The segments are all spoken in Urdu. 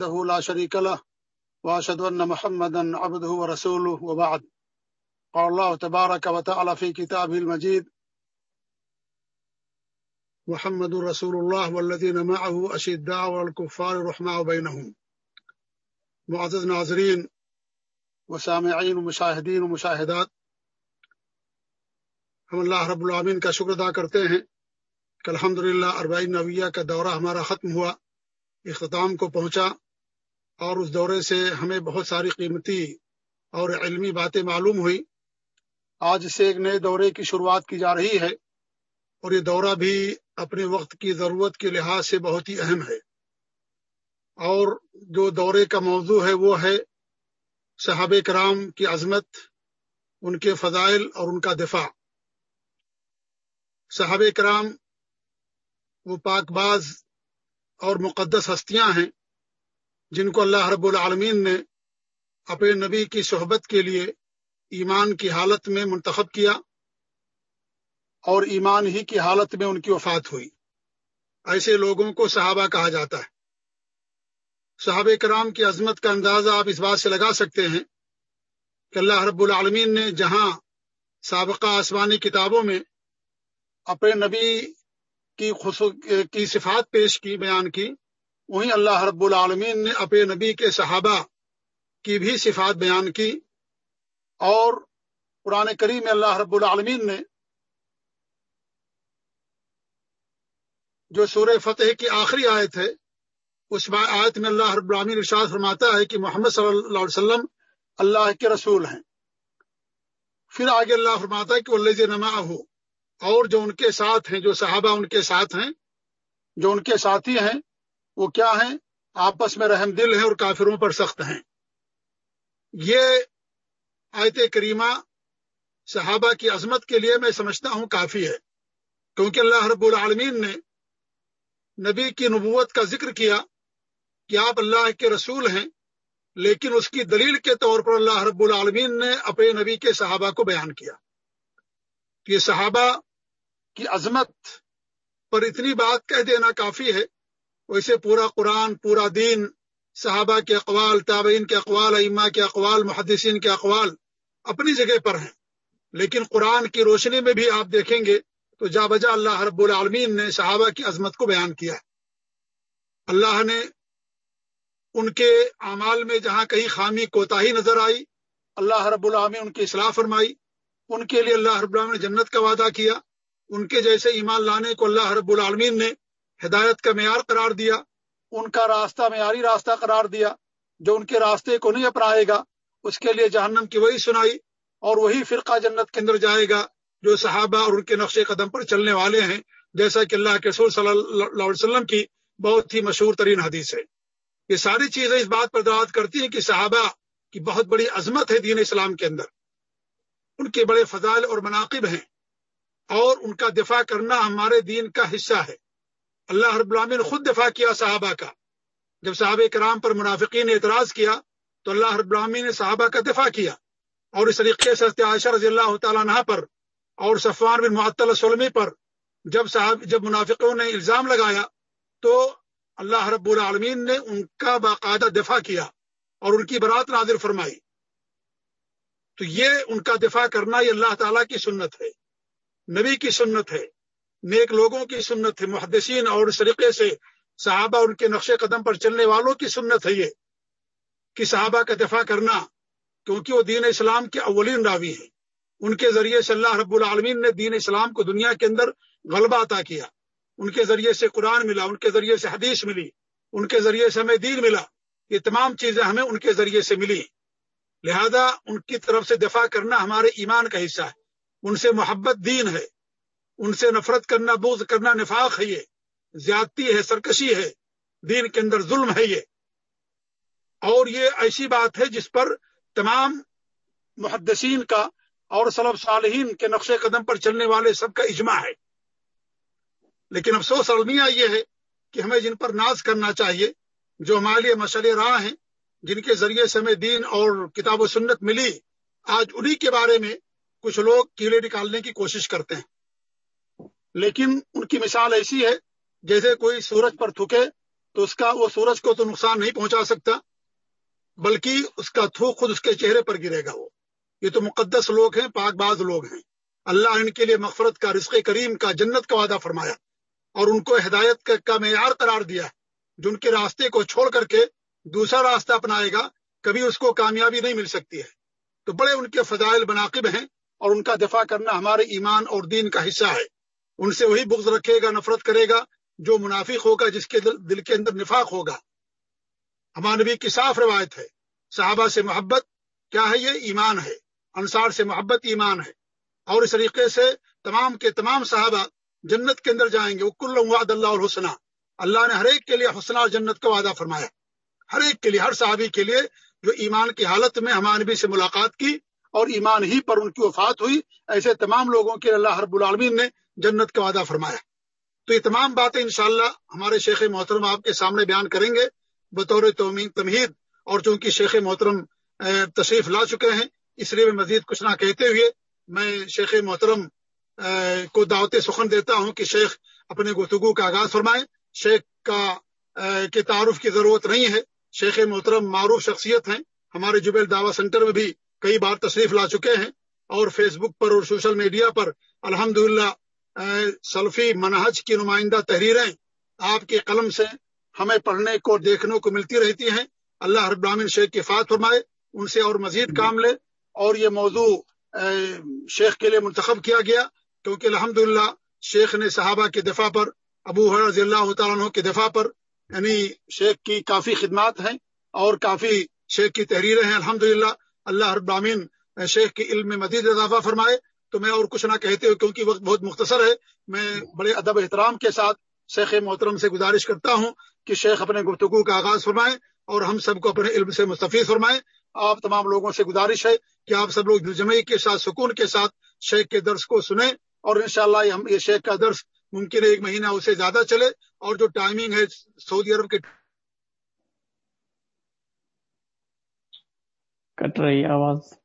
وحده لا شريك له، وأشهد أن محمدا عبده ورسوله، وبعد. قال الله تبارك وتعالى في كتابه المجيد، محمد رسول الله والذين معه أشداء والكفار رحماء بينهم. معزز ناظرین، وسامعین ومشاہدین ومشاہدات، ہم اللہ رب العامین کا شکر ادا کرتے ہیں کہ الحمدللہ اربعین نویہ کا دورہ ہمارا ختم ہوا، اختتام کو پہنچا اور اس دورے سے ہمیں بہت ساری قیمتی اور علمی باتیں معلوم ہوئی۔ آج سے ایک نئے دورے کی شروعات کی جا رہی ہے اور یہ دورہ بھی اپنے وقت کی ضرورت کے لحاظ سے بہت ہی اہم ہے۔ اور جو دورے کا موضوع ہے وہ ہے صحابہ کرام کی عظمت، ان کے فضائل اور ان کا دفاع۔ صحابہ کرام وہ پاک باز اور مقدس ہستیاں ہیں۔ جن کو اللہ رب العالمین نے اپنے نبی کی صحبت کے لیے ایمان کی حالت میں منتخب کیا اور ایمان ہی کی حالت میں ان کی وفات ہوئی۔ ایسے لوگوں کو صحابہ کہا جاتا ہے۔ صحابہ کرام کی عظمت کا اندازہ آپ اس بات سے لگا سکتے ہیں کہ اللہ رب العالمین نے جہاں سابقہ آسمانی کتابوں میں اپنے نبی کی کی صفات پیش کی، بیان کی وہیں اللہ رب العالمین نے اپنے نبی کے صحابہ کی بھی صفات بیان کی اور قرآن کریم اللہ رب العالمین نے جو سورہ فتح کی آخری آیت ہے، اس آیت میں اللہ رب العالمین ارشاد فرماتا ہے کہ محمد صلی اللہ علیہ وسلم اللہ کے رسول ہیں۔ پھر آگے اللہ فرماتا ہے کہ اللہ نما ہو اور جو ان کے ساتھ ہیں، جو صحابہ ان کے ساتھ ہیں، جو ان کے ساتھی ہیں وہ کیا ہیں؟ آپس میں رحم دل ہیں اور کافروں پر سخت ہیں۔ یہ آیت کریمہ صحابہ کی عظمت کے لیے میں سمجھتا ہوں کافی ہے۔ کیونکہ اللہ رب العالمین نے نبی کی نبوت کا ذکر کیا کہ آپ اللہ کے رسول ہیں، لیکن اس کی دلیل کے طور پر اللہ رب العالمین نے اپنے نبی کے صحابہ کو بیان کیا۔ یہ صحابہ کی عظمت پر اتنی بات کہہ دینا کافی ہے ویسے پورا قرآن، پورا دین، صحابہ کے اقوال، تابعین کے اقوال اما کے اقوال، محدثین کے اقوال اپنی جگہ پر ہیں۔ لیکن قرآن کی روشنی میں بھی آپ دیکھیں گے تو جا بجا اللہ رب العالمین نے صحابہ کی عظمت کو بیان کیا ہے۔ اللہ نے ان کے اعمال میں جہاں کہیں خامی کوتا ہی نظر آئی، اللہ رب العالمین ان کی اصلاح فرمائی۔ ان کے لیے اللہ رب العالمین نے جنت کا وعدہ کیا۔ ان کے جیسے ایمان لانے کو اللہ رب العالمین نے ہدایت کا معیار قرار دیا، ان کا راستہ معیاری راستہ قرار دیا جو ان کے راستے کو نہیں اپنائے گا، اس کے لیے جہنم کی وہی سنائی اور وہی فرقہ جنت کے اندر جائے گا جو صحابہ اور ان کے نقش قدم پر چلنے والے ہیں۔ جیسا کہ اللہ کے رسول صلی اللہ علیہ وسلم کی بہت ہی مشہور ترین حدیث ہے۔ یہ ساری چیزیں اس بات پر دعوت کرتی ہیں کہ صحابہ کی بہت بڑی عظمت ہے دین اسلام کے اندر۔ ان کے بڑے فضائل اور مناقب ہیں اور ان کا دفاع کرنا ہمارے دین کا حصہ ہے۔ اللہ رب العالمین نے خود دفاع کیا صحابہ کا۔ جب صحابہ کرام پر منافقین نے اعتراض کیا، تو اللہ رب العالمین نے صحابہ کا دفاع کیا۔ اور اس طریقے سے عائشہ رضی اللہ تعالیٰ عنہ پر اور صفوان بن معطل سلمی پر جب صاحب جب منافقوں نے الزام لگایا، تو اللہ رب العالمین نے ان کا باقاعدہ دفاع کیا اور ان کی برات نازر فرمائی۔ تو یہ ان کا دفاع کرنا یہ اللہ تعالیٰ کی سنت ہے، نبی کی سنت ہے۔ نیک لوگوں کی سنت ہے، محدثین اور اس طریقے سے صحابہ ان کے نقش قدم پر چلنے والوں کی سنت ہے یہ، کہ صحابہ کا دفاع کرنا، کیونکہ وہ دین اسلام کے اولین راوی ہیں۔ ان کے ذریعے سے اللہ رب العالمین نے دین اسلام کو دنیا کے اندر غلبہ عطا کیا۔ ان کے ذریعے سے قرآن ملا، ان کے ذریعے سے حدیث ملی، ان کے ذریعے سے ہمیں دین ملا۔ یہ تمام چیزیں ہمیں ان کے ذریعے سے ملی لہذا ان کی طرف سے دفاع کرنا ہمارے ایمان کا حصہ ہے۔ ان سے محبت دین ہے۔ ان سے نفرت کرنا بوز کرنا نفاق ہے یہ۔ زیادتی ہے، سرکشی ہے۔ دین کے اندر ظلم ہے یہ۔ اور یہ ایسی بات ہے جس پر تمام محدثین کا اور صلب صالحین کے نقش قدم پر چلنے والے سب کا اجماع ہے۔ لیکن افسوس المیہ یہ ہے کہ ہمیں جن پر ناز کرنا چاہیے، جو ہمارے لیے مشل راہ ہیں، جن کے ذریعے سے ہمیں دین اور کتاب و سنت ملی، آج انہی کے بارے میں کچھ لوگ کیڑے نکالنے کی کوشش کرتے ہیں۔ لیکن ان کی مثال ایسی ہے، جیسے کوئی سورج پر تھوکے تو اس کا وہ سورج کو تو نقصان نہیں پہنچا سکتا، بلکہ اس کا تھوک خود اس کے چہرے پر گرے گا وہ۔ یہ تو مقدس لوگ ہیں، پاک باز لوگ ہیں۔ اللہ ان کے لیے مغفرت کا، رزق کریم کا، جنت کا وعدہ فرمایا۔ اور ان کو ہدایت کا معیار قرار دیا جو ان کے راستے کو چھوڑ کر کے دوسرا راستہ اپنائے گا، کبھی اس کو کامیابی نہیں مل سکتی ہے۔ تو بڑے ان کے فضائل مناقب ہیں اور ان کا دفاع کرنا ہمارے ایمان اور دین کا حصہ ہے۔ ان سے وہی بغض رکھے گا، نفرت کرے گا، جو منافق ہوگا، جس کے دل دل کے اندر نفاق ہوگا۔ ہمارے نبی کی صاف روایت ہے، صحابہ سے محبت کیا ہے؟ یہ ایمان ہے، انصار سے محبت ایمان ہے۔ اور اس طریقے سے تمام کے تمام صحابہ جنت کے اندر جائیں گے۔ وہ کل وعد اللہ الحسنہ۔ اللہ نے ہر ایک کے لیے حسنہ اور جنت کا وعدہ فرمایا۔ ہر ایک کے لیے، ہر صحابی کے لیے جو ایمان کی حالت میں ہمارے نبی سے ملاقات کی اور ایمان ہی پر ان کی وفات ہوئی، ایسے تمام لوگوں کے اللہ رب العالمین نے جنت کا وعدہ فرمایا۔ تو یہ تمام باتیں انشاءاللہ ہمارے شیخ محترم آپ کے سامنے بیان کریں گے۔ بطور تمہید اور چونکہ شیخ محترم تشریف لا چکے ہیں، اس لیے میں مزید کچھ نہ کہتے ہوئے میں شیخ محترم کو دعوت سخن دیتا ہوں کہ شیخ اپنے گفتگو کا آغاز فرمائیں۔ شیخ کا کے تعارف کی ضرورت نہیں ہے۔ شیخ محترم معروف شخصیت ہیں۔ ہمارے جبیل دعوی سینٹر میں بھی کئی بار تشریف لا چکے ہیں اور فیس بک پر اور سوشل میڈیا پر الحمد سلفی منہج کی نمائندہ تحریریں آپ کے قلم سے ہمیں پڑھنے کو دیکھنے کو ملتی رہتی ہیں۔ اللہ رب العالمین شیخ کی فات فرمائے، ان سے اور مزید کام لے۔ اور یہ موضوع شیخ کے لیے منتخب کیا گیا۔ کیونکہ الحمد شیخ نے صحابہ کے دفاع پر، ابو رضی اللہ تعالیٰ عنہ کے دفاع پر یعنی شیخ کی کافی خدمات ہیں اور کافی شیخ کی تحریریں ہیں۔ الحمد اللہ رب العالمین شیخ کے علم میں مزید اضافہ فرمائے۔ تو میں اور کچھ نہ کہتے ہو کیونکہ وقت بہت مختصر ہے، میں بڑے ادب احترام کے ساتھ شیخ محترم سے گزارش کرتا ہوں کہ شیخ اپنے گفتگو کا آغاز فرمائیں اور ہم سب کو اپنے علم سے مستفید فرمائیں۔ آپ تمام لوگوں سے گزارش ہے کہ آپ سب لوگ دلجمعی کے ساتھ، سکون کے ساتھ شیخ کے درس کو سنیں اور انشاءاللہ شاء یہ شیخ کا درس ممکن ہے ایک مہینہ اسے زیادہ چلے اور جو ٹائمنگ ہے سعودی عرب کے کٹ رہی آواز۔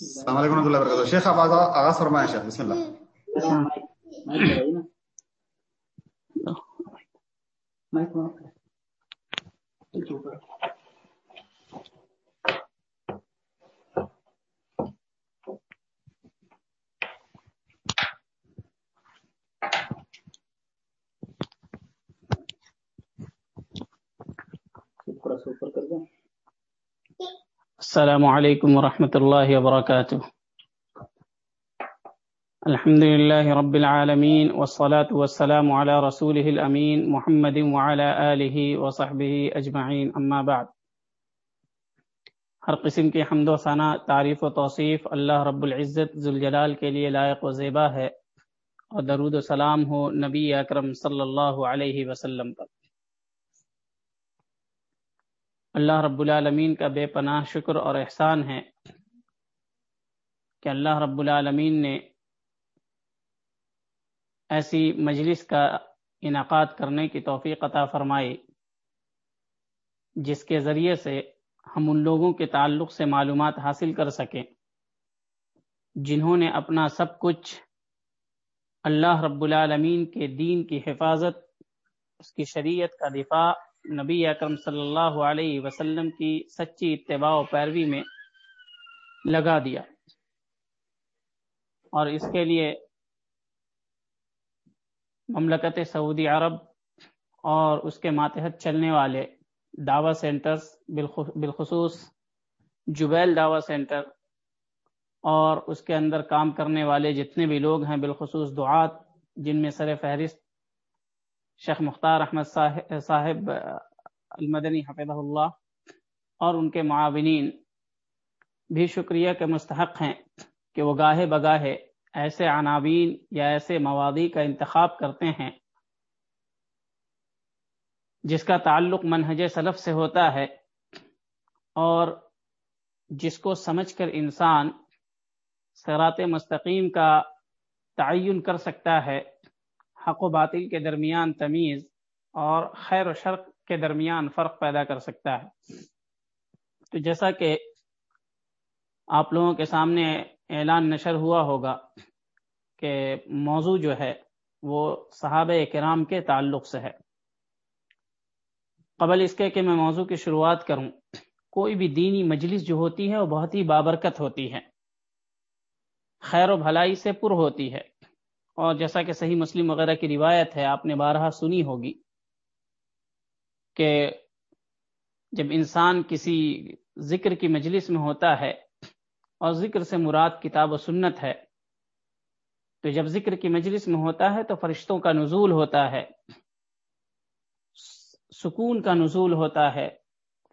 السلام علیکم ورحمۃ اللہ وبرکاتہ۔ شیخ، آپ آغاز فرمائیں شیخ، بسم اللہ۔ سوپر کر دیں السلام علیکم ورحمۃ اللہ وبرکاتہ الحمد لله رب العالمين والصلاة والسلام على رسوله الأمين محمد وعلى آله وصحبه أجمعين. أما بعد، ہر قسم کی حمد و ثنا تعریف و توصیف اللہ رب العزت ذوالجلال کے لیے لائق و زیبا ہے اور درود و سلام ہو نبی اکرم صلی اللہ علیہ وسلم پر۔ اللہ رب العالمین کا بے پناہ شکر اور احسان ہے کہ اللہ رب العالمین نے ایسی مجلس کا انعقاد کرنے کی توفیق عطا فرمائی، جس کے ذریعے سے ہم ان لوگوں کے تعلق سے معلومات حاصل کر سکیں، جنہوں نے اپنا سب کچھ اللہ رب العالمین کے دین کی حفاظت، اس کی شریعت کا دفاع نبی اکرم صلی اللہ علیہ وسلم کی سچی اتباع و پیروی میں لگا دیا۔ اور اس کے لیے مملکت سعودی عرب اور اس کے ماتحت چلنے والے دعوی سینٹرز، بالخصوص جبیل دعوی سینٹر اور اس کے اندر کام کرنے والے جتنے بھی لوگ ہیں، بالخصوص دعات، جن میں سر فہرست شیخ مختار احمد صاحب المدنی حفظ اللہ، اور ان کے معاونین بھی شکریہ کے مستحق ہیں کہ وہ گاہے بگاہے ایسے عناوین یا ایسے موادی کا انتخاب کرتے ہیں، جس کا تعلق منہج سلف سے ہوتا ہے اور جس کو سمجھ کر انسان سرات مستقیم کا تعین کر سکتا ہے۔ حق و باطل کے درمیان تمیز اور خیر و شرق کے درمیان فرق پیدا کر سکتا ہے۔ تو جیسا کہ آپ لوگوں کے سامنے اعلان نشر ہوا ہوگا کہ موضوع جو ہے وہ صحابہ کرام کے تعلق سے ہے۔ قبل اس کے کہ میں موضوع کی شروعات کروں، کوئی بھی دینی مجلس جو ہوتی ہے وہ بہت ہی بابرکت ہوتی ہے۔ خیر و بھلائی سے پر ہوتی ہے۔ اور جیسا کہ صحیح مسلم وغیرہ کی روایت ہے، آپ نے بارہا سنی ہوگی کہ جب انسان کسی ذکر کی مجلس میں ہوتا ہے اور ذکر سے مراد کتاب و سنت ہے، تو جب ذکر کی مجلس میں ہوتا ہے تو فرشتوں کا نزول ہوتا ہے، سکون کا نزول ہوتا ہے،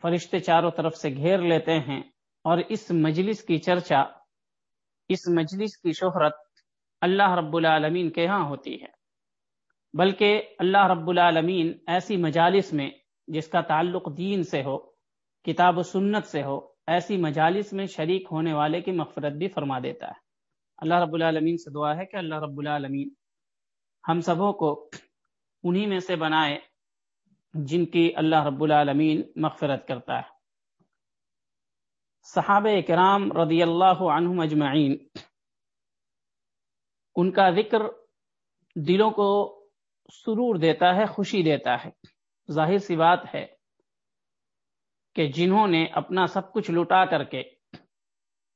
فرشتے چاروں طرف سے گھیر لیتے ہیں اور اس مجلس کی چرچا، اس مجلس کی شہرت اللہ رب العالمین کے ہاں ہوتی ہے۔ بلکہ اللہ رب العالمین ایسی مجالس میں جس کا تعلق دین سے ہو، کتاب و سنت سے ہو، ایسی مجالس میں شریک ہونے والے کی مغفرت بھی فرما دیتا ہے۔ اللہ رب العالمین سے دعا ہے کہ اللہ رب العالمین ہم سبوں کو انہی میں سے بنائے جن کی اللہ رب العالمین مغفرت کرتا ہے۔ صحابہ کرام رضی اللہ عنہم اجمعین ان کا ذکر دلوں کو سرور دیتا ہے، خوشی دیتا ہے۔ ظاہر سی بات ہے کہ جنہوں نے اپنا سب کچھ لٹا کر کے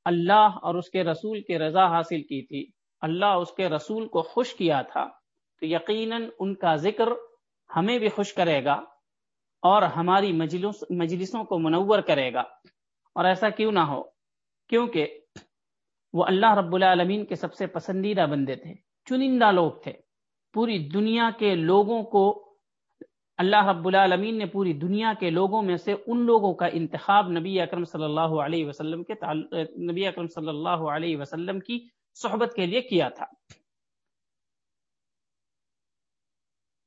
اللہ اور اس کے رسول کی رضا حاصل کی تھی، اللہ اس کے رسول کو خوش کیا تھا، تو یقیناً ان کا ذکر ہمیں بھی خوش کرے گا اور ہماری مجلس، مجلسوں کو منور کرے گا۔ اور ایسا کیوں نہ ہو، کیونکہ وہ اللہ رب العالمین کے سب سے پسندیدہ بندے تھے، چنندہ لوگ تھے۔ پوری دنیا کے لوگوں کو، اللہ رب العالمین نے پوری دنیا کے لوگوں میں سے ان لوگوں کا انتخاب نبی اکرم صلی اللہ علیہ وسلم کے نبی اکرم صلی اللہ علیہ وسلم کی صحبت کے لیے کیا تھا۔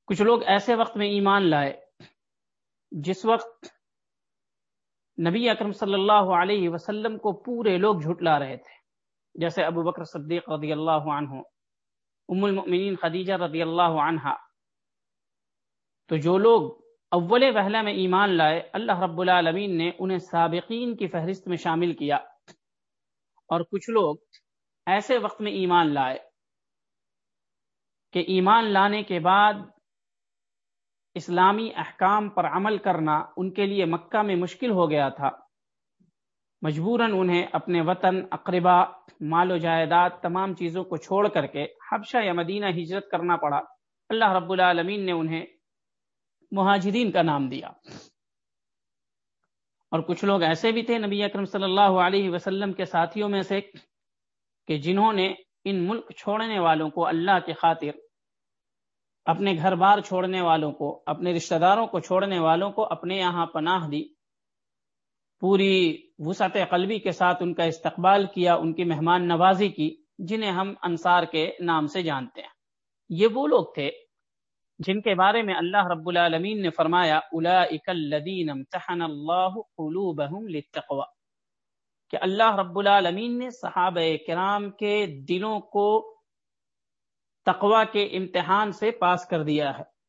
کچھ لوگ ایسے وقت میں ایمان لائے جس وقت نبی اکرم صلی اللہ علیہ وسلم کو پورے لوگ جھٹلا رہے تھے۔ جیسے ابو بکر صدیق رضی اللہ عنہ، ام المؤمنین خدیجہ رضی اللہ عنہ تو جو لوگ اول وحلہ میں ایمان لائے، اللہ رب العالمین نے انہیں سابقین کی فہرست میں شامل کیا۔ اور کچھ لوگ ایسے وقت میں ایمان لائے کہ ایمان لانے کے بعد اسلامی احکام پر عمل کرنا ان کے لیے مکہ میں مشکل ہو گیا تھا۔ مجبوراً انہیں اپنے وطن، اقربا، مال و جائیداد، تمام چیزوں کو چھوڑ کر کے حبشہ یا مدینہ ہجرت کرنا پڑا۔ اللہ رب العالمین نے انہیں مہاجرین کا نام دیا۔ اور کچھ لوگ ایسے بھی تھے نبی اکرم صلی اللہ علیہ وسلم کے ساتھیوں میں سے کہ جنہوں نے ان ملک چھوڑنے والوں کو اللہ کے خاطر، اپنے گھر بار چھوڑنے والوں کو، اپنے رشتہ داروں کو چھوڑنے والوں کو اپنے یہاں پناہ دی۔ پوری وسعت قلبی کے ساتھ ان کا استقبال کیا، ان کی مہمان نوازی کی، جنہیں ہم انصار کے نام سے جانتے ہیں۔ یہ وہ لوگ تھے جن کے بارے میں اللہ رب العالمین نے فرمایا الذین امتحن اللہ قلوبہم للتقوى کہ اللہ رب العالمین نے صحابہ کرام کے دلوں کو تقوا کے امتحان سے پاس کر دیا ہے۔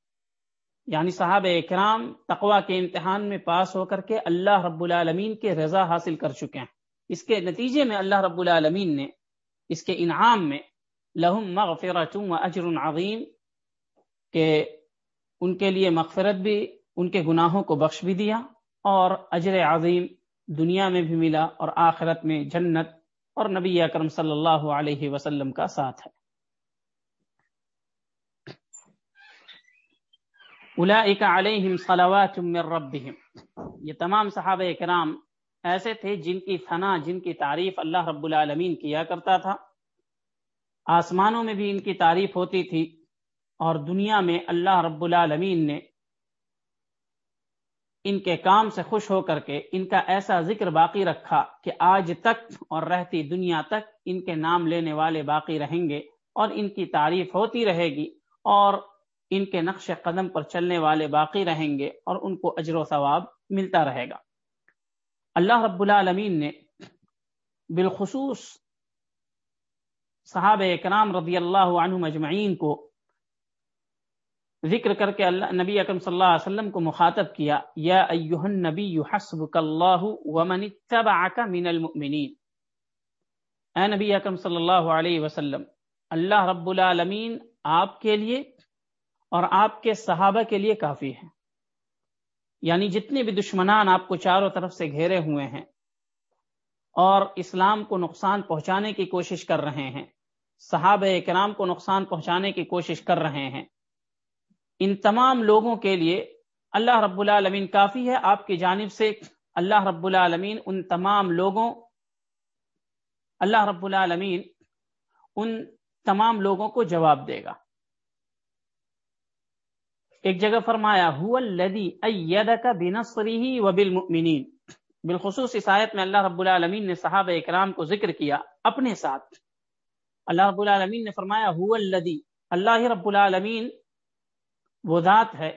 یعنی صحابہ کرام تقوا کے امتحان میں پاس ہو کر کے اللہ رب العالمین کے رضا حاصل کر چکے ہیں۔ اس کے نتیجے میں اللہ رب العالمین نے اس کے انعام میں لہم مغفرت و اجر عظیم کہ ان کے لیے مغفرت بھی، ان کے گناہوں کو بخش بھی دیا اور اجر عظیم دنیا میں بھی ملا اور آخرت میں جنت اور نبی اکرم صلی اللہ علیہ وسلم کا ساتھ ہے۔ اولئک علیہم صلوات من ربهم یہ تمام صحابہ کرام ایسے تھے جن کی ثنا، جن کی تعریف اللہ رب العالمین کیا کرتا تھا۔ آسمانوں میں بھی ان کی تعریف ہوتی تھی اور دنیا میں اللہ رب العالمین نے ان کے کام سے خوش ہو کر کے ان کا ایسا ذکر باقی رکھا کہ آج تک اور رہتی دنیا تک ان کے نام لینے والے باقی رہیں گے اور ان کی تعریف ہوتی رہے گی اور ان کے نقش قدم پر چلنے والے باقی رہیں گے اور ان کو اجر و ثواب ملتا رہے گا۔ اللہ رب العالمین نے بالخصوص صحابہ اکرام رضی اللہ عنہ مجمعین کو ذکر کر کے اللہ نبی اکرم صلی اللہ علیہ وسلم کو مخاطب کیا، یا ایوہ النبی حسبک اللہ ومن اتبعک من المؤمنین اے نبی اکرم صلی اللہ علیہ وسلم، اللہ رب العالمین آپ کے لیے اور آپ کے صحابہ کے لیے کافی ہے یعنی جتنے بھی دشمنان آپ کو چاروں طرف سے گھیرے ہوئے ہیں اور اسلام کو نقصان پہنچانے کی کوشش کر رہے ہیں، صحابہ کرام کو نقصان پہنچانے کی کوشش کر رہے ہیں۔ ان تمام لوگوں کے لیے اللہ رب العالمین کافی ہے۔ آپ کی جانب سے اللہ رب العالمین ان تمام لوگوں، اللہ رب العالمین ان تمام لوگوں کو جواب دے گا۔ ایک جگہ فرمایا بالخصوص اس آیت میں اللہ رب العالمین نے صحابہ اکرام کو ذکر کیا اپنے ساتھ۔ اللہ رب العالمین نے فرمایا الدی اللہ رب العالمین وہ ذات ہے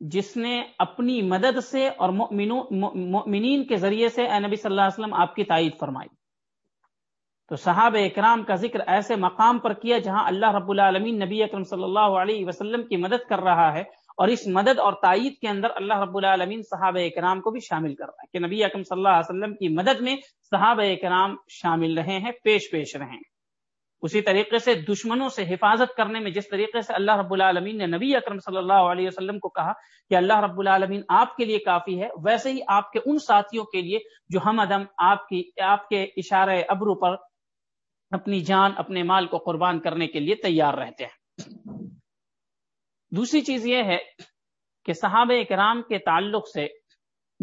جس نے اپنی مدد سے اور مؤمنین کے ذریعے سے اے نبی صلی اللہ علیہ وسلم آپ کی تائید فرمائی۔ تو صحابہ اکرام کا ذکر ایسے مقام پر کیا جہاں اللہ رب العالمین نبی اکرم صلی اللہ علیہ وسلم کی مدد کر رہا ہے اور اس مدد اور تائید کے اندر اللہ رب العالمین صحابہ اکرام کو بھی شامل کر رہا ہے کہ نبی اکرم صلی اللہ علیہ وسلم کی مدد میں صحابہ اکرام شامل رہے ہیں، پیش پیش رہے ہیں۔ اسی طریقے سے دشمنوں سے حفاظت کرنے میں جس طریقے سے اللہ رب العالمین نے نبی اکرم صلی اللہ علیہ وسلم کو کہا کہ اللہ رب العالمین آپ کے لیے کافی ہے، ویسے ہی آپ کے ان ساتھیوں کے لیے جو ہم ادم آپ کی، آپ کے اشارہ ابرو پر اپنی جان، اپنے مال کو قربان کرنے کے لیے تیار رہتے ہیں۔ دوسری چیز یہ ہے کہ صحابہ کرام کے تعلق سے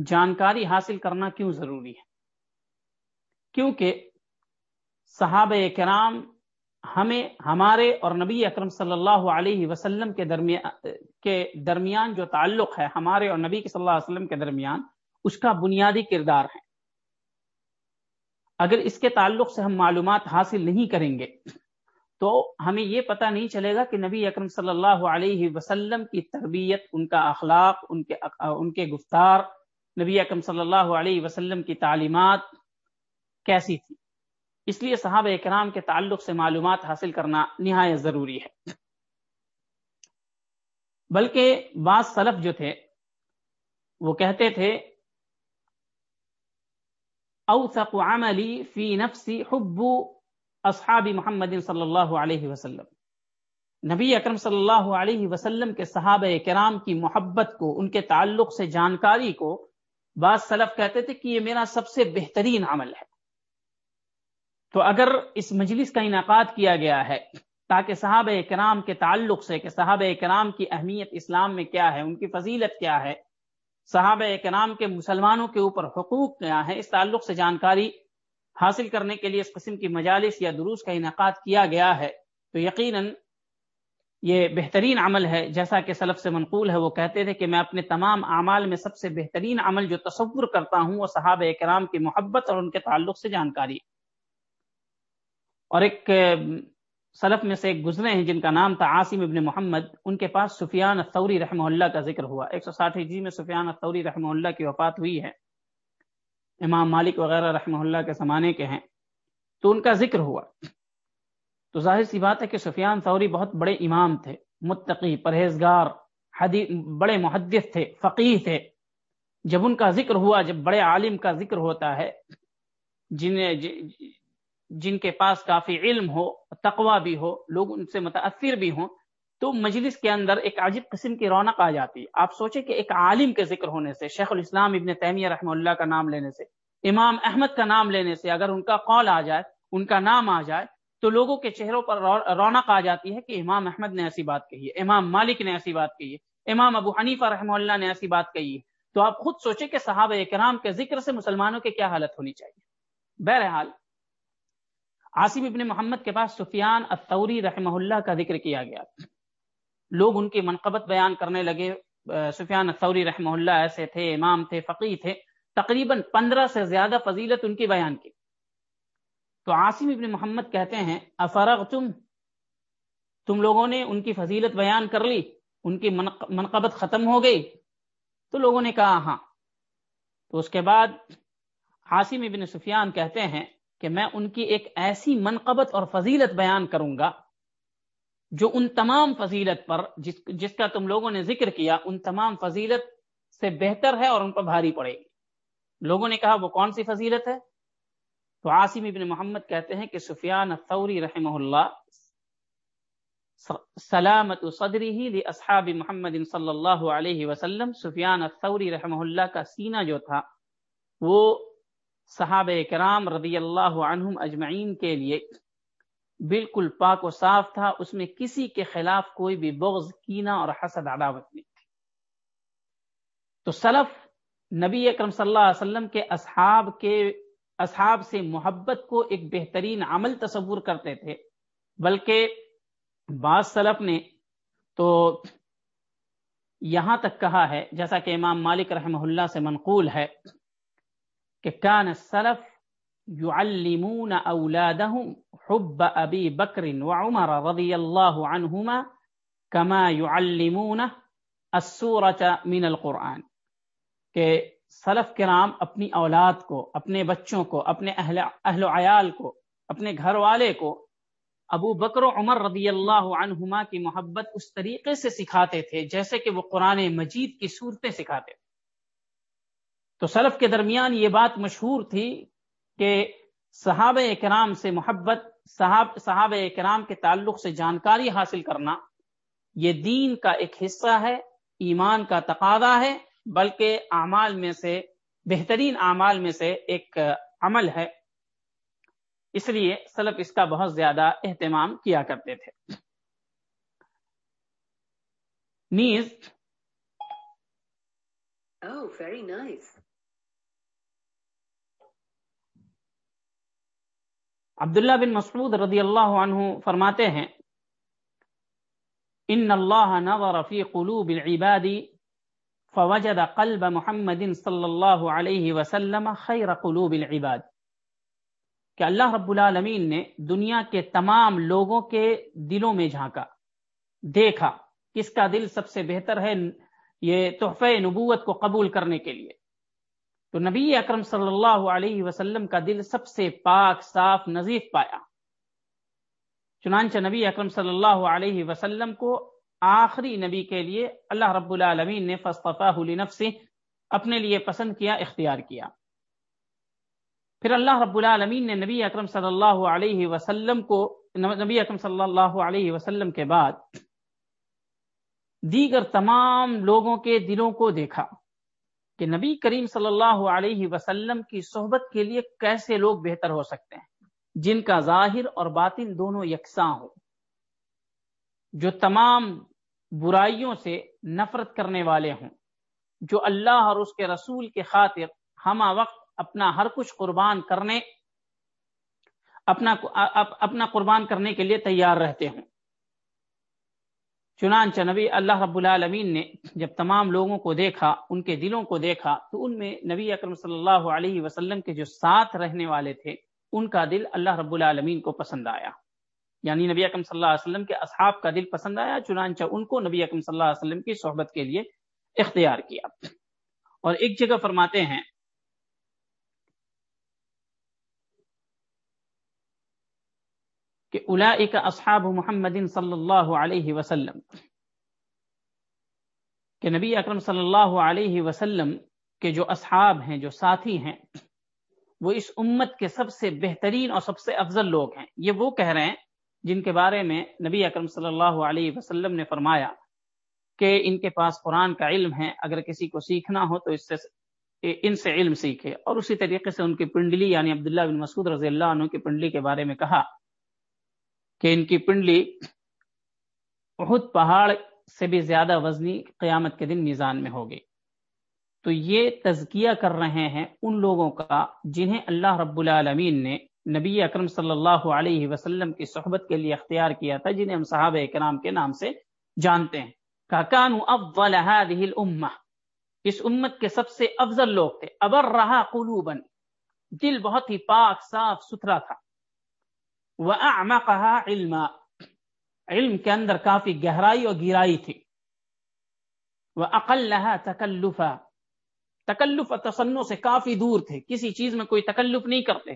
جانکاری حاصل کرنا کیوں ضروری ہے؟ کیونکہ صحابہ کرام ہمیں، ہمارے اور نبی اکرم صلی اللہ علیہ وسلم کے درمیان کے درمیان جو تعلق ہے، ہمارے اور نبی صلی اللہ علیہ وسلم کے درمیان، اس کا بنیادی کردار ہے۔ اگر اس کے تعلق سے ہم معلومات حاصل نہیں کریں گے، تو ہمیں یہ پتہ نہیں چلے گا کہ نبی اکرم صلی اللہ علیہ وسلم کی تربیت، ان کا اخلاق، ان کے ان کے گفتار، نبی اکرم صلی اللہ علیہ وسلم کی تعلیمات کیسی تھی؟ اس لیے صحابہ اکرام کے تعلق سے معلومات حاصل کرنا نہایت ضروری ہے۔ بلکہ بعض سلف جو تھے، وہ کہتے تھے اوثق عملی فی نفسی حب اصحاب محمد صلی اللہ علیہ وسلم. نبی اکرم صلی اللہ علیہ وسلم کے صحابہ کرام کی محبت کو، ان کے تعلق سے، جانکاری کو بعض سلف کہتے تھے کہ یہ میرا سب سے بہترین عمل ہے۔ تو اگر اس مجلس کا انعقاد کیا گیا ہے، تاکہ صحابہ کرام کے تعلق سے، کہ صحابہ کرام کی اہمیت اسلام میں کیا ہے، ان کی فضیلت کیا ہے صحابہ کرام کے مسلمانوں کے اوپر حقوق کیا ہے اس تعلق سے جانکاری حاصل کرنے کے لیے اس قسم کی مجالس یا دروس کا انعقاد کیا گیا ہے۔ تو یقیناً یہ بہترین عمل ہے، جیسا کہ سلف سے منقول ہے، وہ کہتے تھے کہ میں اپنے تمام اعمال میں سب سے بہترین عمل جو تصور کرتا ہوں، وہ صحابہ کرام کی محبت اور ان کے تعلق سے جانکاری۔ اور ایک سلف میں سے ایک گزرے ہیں جن کا نام تھا عاصم ابن محمد، ان کے پاس سفیان الثوری رحمہ اللہ کا ذکر ہوا۔ ایک سو ساٹھ جی میں سفیان الثوری رحمہ اللہ کی وفات ہوئی ہے۔ امام مالک وغیرہ رحمہ اللہ کے زمانے کے ہیں۔ تو ان کا ذکر ہوا۔ تو ظاہر سی بات ہے کہ سفیان ثوری بہت بڑے امام تھے، متقی، پرہیزگار حدیث بڑے محدث تھے فقیر تھے۔ جب ان کا ذکر ہوا، جب بڑے عالم کا ذکر ہوتا ہے، جنہیں جن کے پاس کافی علم ہو تقوا بھی ہو، لوگ ان سے متاثر بھی ہوں، تو مجلس کے اندر ایک عجیب قسم کی رونق آ جاتی ہے۔ آپ سوچیں کہ ایک عالم کے ذکر ہونے سے، شیخ الاسلام ابن تیمیہ رحمہ اللہ کا نام لینے سے، امام احمد کا نام لینے سے اگر ان کا قول آ جائے، ان کا نام آ جائے، تو لوگوں کے چہروں پر رونق آ جاتی ہے کہ امام احمد نے ایسی بات کہی ہے، امام مالک نے ایسی بات کہی ہے، امام ابو حنیفہ رحمہ اللہ نے ایسی بات کہی ہے۔ تو آپ خود سوچیں کہ صحابہ کرام کے ذکر سے مسلمانوں کی کیا حالت ہونی چاہیے۔ بہرحال عاصم ابن محمد کے پاس سفیان الثوری رحمہ اللہ کا ذکر کیا گیا۔ لوگ ان کی منقبت بیان کرنے لگے۔ سفیان ثوری رحمہ اللہ ایسے تھے، امام تھے فقی تھے۔ تقریباً پندرہ سے زیادہ فضیلت ان کی بیان کی۔ تو عاصم ابن محمد کہتے ہیں افرغ تم تم لوگوں نے ان کی فضیلت بیان کر لی، ان کی منقبت ختم ہو گئی۔ تو لوگوں نے کہا ہاں۔ تو اس کے بعد عاصم ابن سفیان کہتے ہیں کہ میں ان کی ایک ایسی منقبت اور فضیلت بیان کروں گا جو ان تمام فضیلت پر، جس جس کا تم لوگوں نے ذکر کیا، ان تمام فضیلت سے بہتر ہے اور ان پر بھاری پڑے گی۔ لوگوں نے کہا، وہ کون سی فضیلت ہے؟ تو عاصم ابن محمد کہتے ہیں کہ سفیان ثوری رحمہ اللہ، سلامت صدری ہی اصحاب محمد صلی اللہ علیہ وسلم، سفیان ثوری رحمہ اللہ کا سینہ جو تھا، وہ صحابہ کرام رضی اللہ عنہم اجمعین کے لیے بالکل پاک و صاف تھا، اس میں کسی کے خلاف کوئی بھی بغض، کینہ اور حسد، عداوت نہیں تھی۔ تو سلف نبی اکرم صلی اللہ علیہ وسلم کے اصحاب کے اصحاب سے محبت کو ایک بہترین عمل تصور کرتے تھے۔ بلکہ بعض سلف نے تو یہاں تک کہا ہے، جیسا کہ امام مالک رحمہ اللہ سے منقول ہے کہ کان السلف يعلمون اولادهم حب ابي بکر وعمر رضی اللہ عنہما كما يعلمون السورة من القرآن، کہ سلف کرام اپنی اولاد کو، اپنے بچوں کو، اپنے اہل اہل و عیال کو، اپنے گھر والے کو ابو بکر و عمر رضی اللہ عنہما کی محبت اس طریقے سے سکھاتے تھے جیسے کہ وہ قرآن مجید کی صورتیں سکھاتے تھے۔ تو سلف کے درمیان یہ بات مشہور تھی کہ صحابہ کرام سے محبت صحاب صحابہ کرام کے تعلق سے جانکاری حاصل کرنا یہ دین کا ایک حصہ ہے ایمان کا تقاضا ہے بلکہ اعمال میں سے بہترین اعمال میں سے ایک عمل ہے اس لیے سلف اس کا بہت زیادہ اہتمام کیا کرتے تھے نیز Oh, very nice. عبداللہ بن مسعود رضی اللہ عنہ فرماتے ہیں، ان اللہ نظر فی قلوب العباد فوجد قلب محمد صلی اللہ علیہ وسلم خیر قلوب العباد. کہ اللہ رب العالمین نے دنیا کے تمام لوگوں کے دلوں میں جھانکا، دیکھا کس کا دل سب سے بہتر ہے یہ تحفہ نبوت کو قبول کرنے کے لیے۔ تو نبی اکرم صلی اللہ علیہ وسلم کا دل سب سے پاک، صاف، نظیف پایا۔ چنانچہ نبی اکرم صلی اللہ علیہ وسلم کو آخری نبی کے لیے اللہ رب العالمین نے فصطفاہ لنفسه اپنے لیے پسند کیا، اختیار کیا۔ پھر اللہ رب العالمین نے نبی اکرم صلی اللہ علیہ وسلم کو، نبی اکرم صلی اللہ علیہ وسلم کے بعد دیگر تمام لوگوں کے دلوں کو دیکھا۔ کہ نبی کریم صلی اللہ علیہ وسلم کی صحبت کے لیے کیسے لوگ بہتر ہو سکتے ہیں؟ جن کا ظاہر اور باطن دونوں یکساں ہو جو تمام برائیوں سے نفرت کرنے والے ہوں۔ جو اللہ اور اس کے رسول کے خاطر ہما وقت اپنا ہر کچھ قربان کرنے، اپنا اپنا قربان کرنے کے لیے تیار رہتے ہوں۔ چنانچہ نبی اللہ رب العالمین نے جب تمام لوگوں کو دیکھا، ان کے دلوں کو دیکھا، تو ان میں نبی اکرم صلی اللہ علیہ وسلم کے جو ساتھ رہنے والے تھے، ان کا دل اللہ رب العالمین کو پسند آیا۔ یعنی نبی اکم صلی اللہ علیہ وسلم کے اصحاب کا دل پسند آیا، چنانچہ ان کو نبی اکم صلی اللہ علیہ وسلم کی صحبت کے لیے اختیار کیا۔ اور ایک جگہ فرماتے ہیں کہ اولئک اصحاب محمد صلی اللہ علیہ وسلم، کہ نبی اکرم صلی اللہ علیہ وسلم کے جو اصحاب ہیں، جو ساتھی ہیں، وہ اس امت کے سب سے بہترین اور سب سے افضل لوگ ہیں۔ یہ وہ کہہ رہے ہیں جن کے بارے میں نبی اکرم صلی اللہ علیہ وسلم نے فرمایا کہ ان کے پاس قرآن کا علم ہے، اگر کسی کو سیکھنا ہو تو اس سے، ان سے علم سیکھے۔ اور اسی طریقے سے ان کی پنڈلی یعنی عبداللہ بن مسعود رضی اللہ عنہ کی پنڈلی کے بارے میں کہا کہ ان کی پنڈلی بہت پہاڑ سے بھی زیادہ وزنی قیامت کے دن میزان میں ہوگی۔ تو یہ تزکیہ کر رہے ہیں ان لوگوں کا جنہیں اللہ رب العالمین نے نبی اکرم صلی اللہ علیہ وسلم کی صحبت کے لیے اختیار کیا تھا، جنہیں ہم صحابہ کرام کے نام سے جانتے ہیں۔ کانو افضل هذه الامه اس امت کے سب سے افضل لوگ تھے۔ ابر رہا قلوبا، دل بہت ہی پاک، صاف، ستھرا تھا۔ وَأَعْمَقَهَا عِلْمًا۔ علم کے اندر کافی گہرائی اور گیرائی تھی۔ وَأَقَلَّهَا تَكَلُّفًا۔ تکلف اور تصنع سے کافی دور تھے۔ کسی چیز میں کوئی تکلف نہیں کرتے۔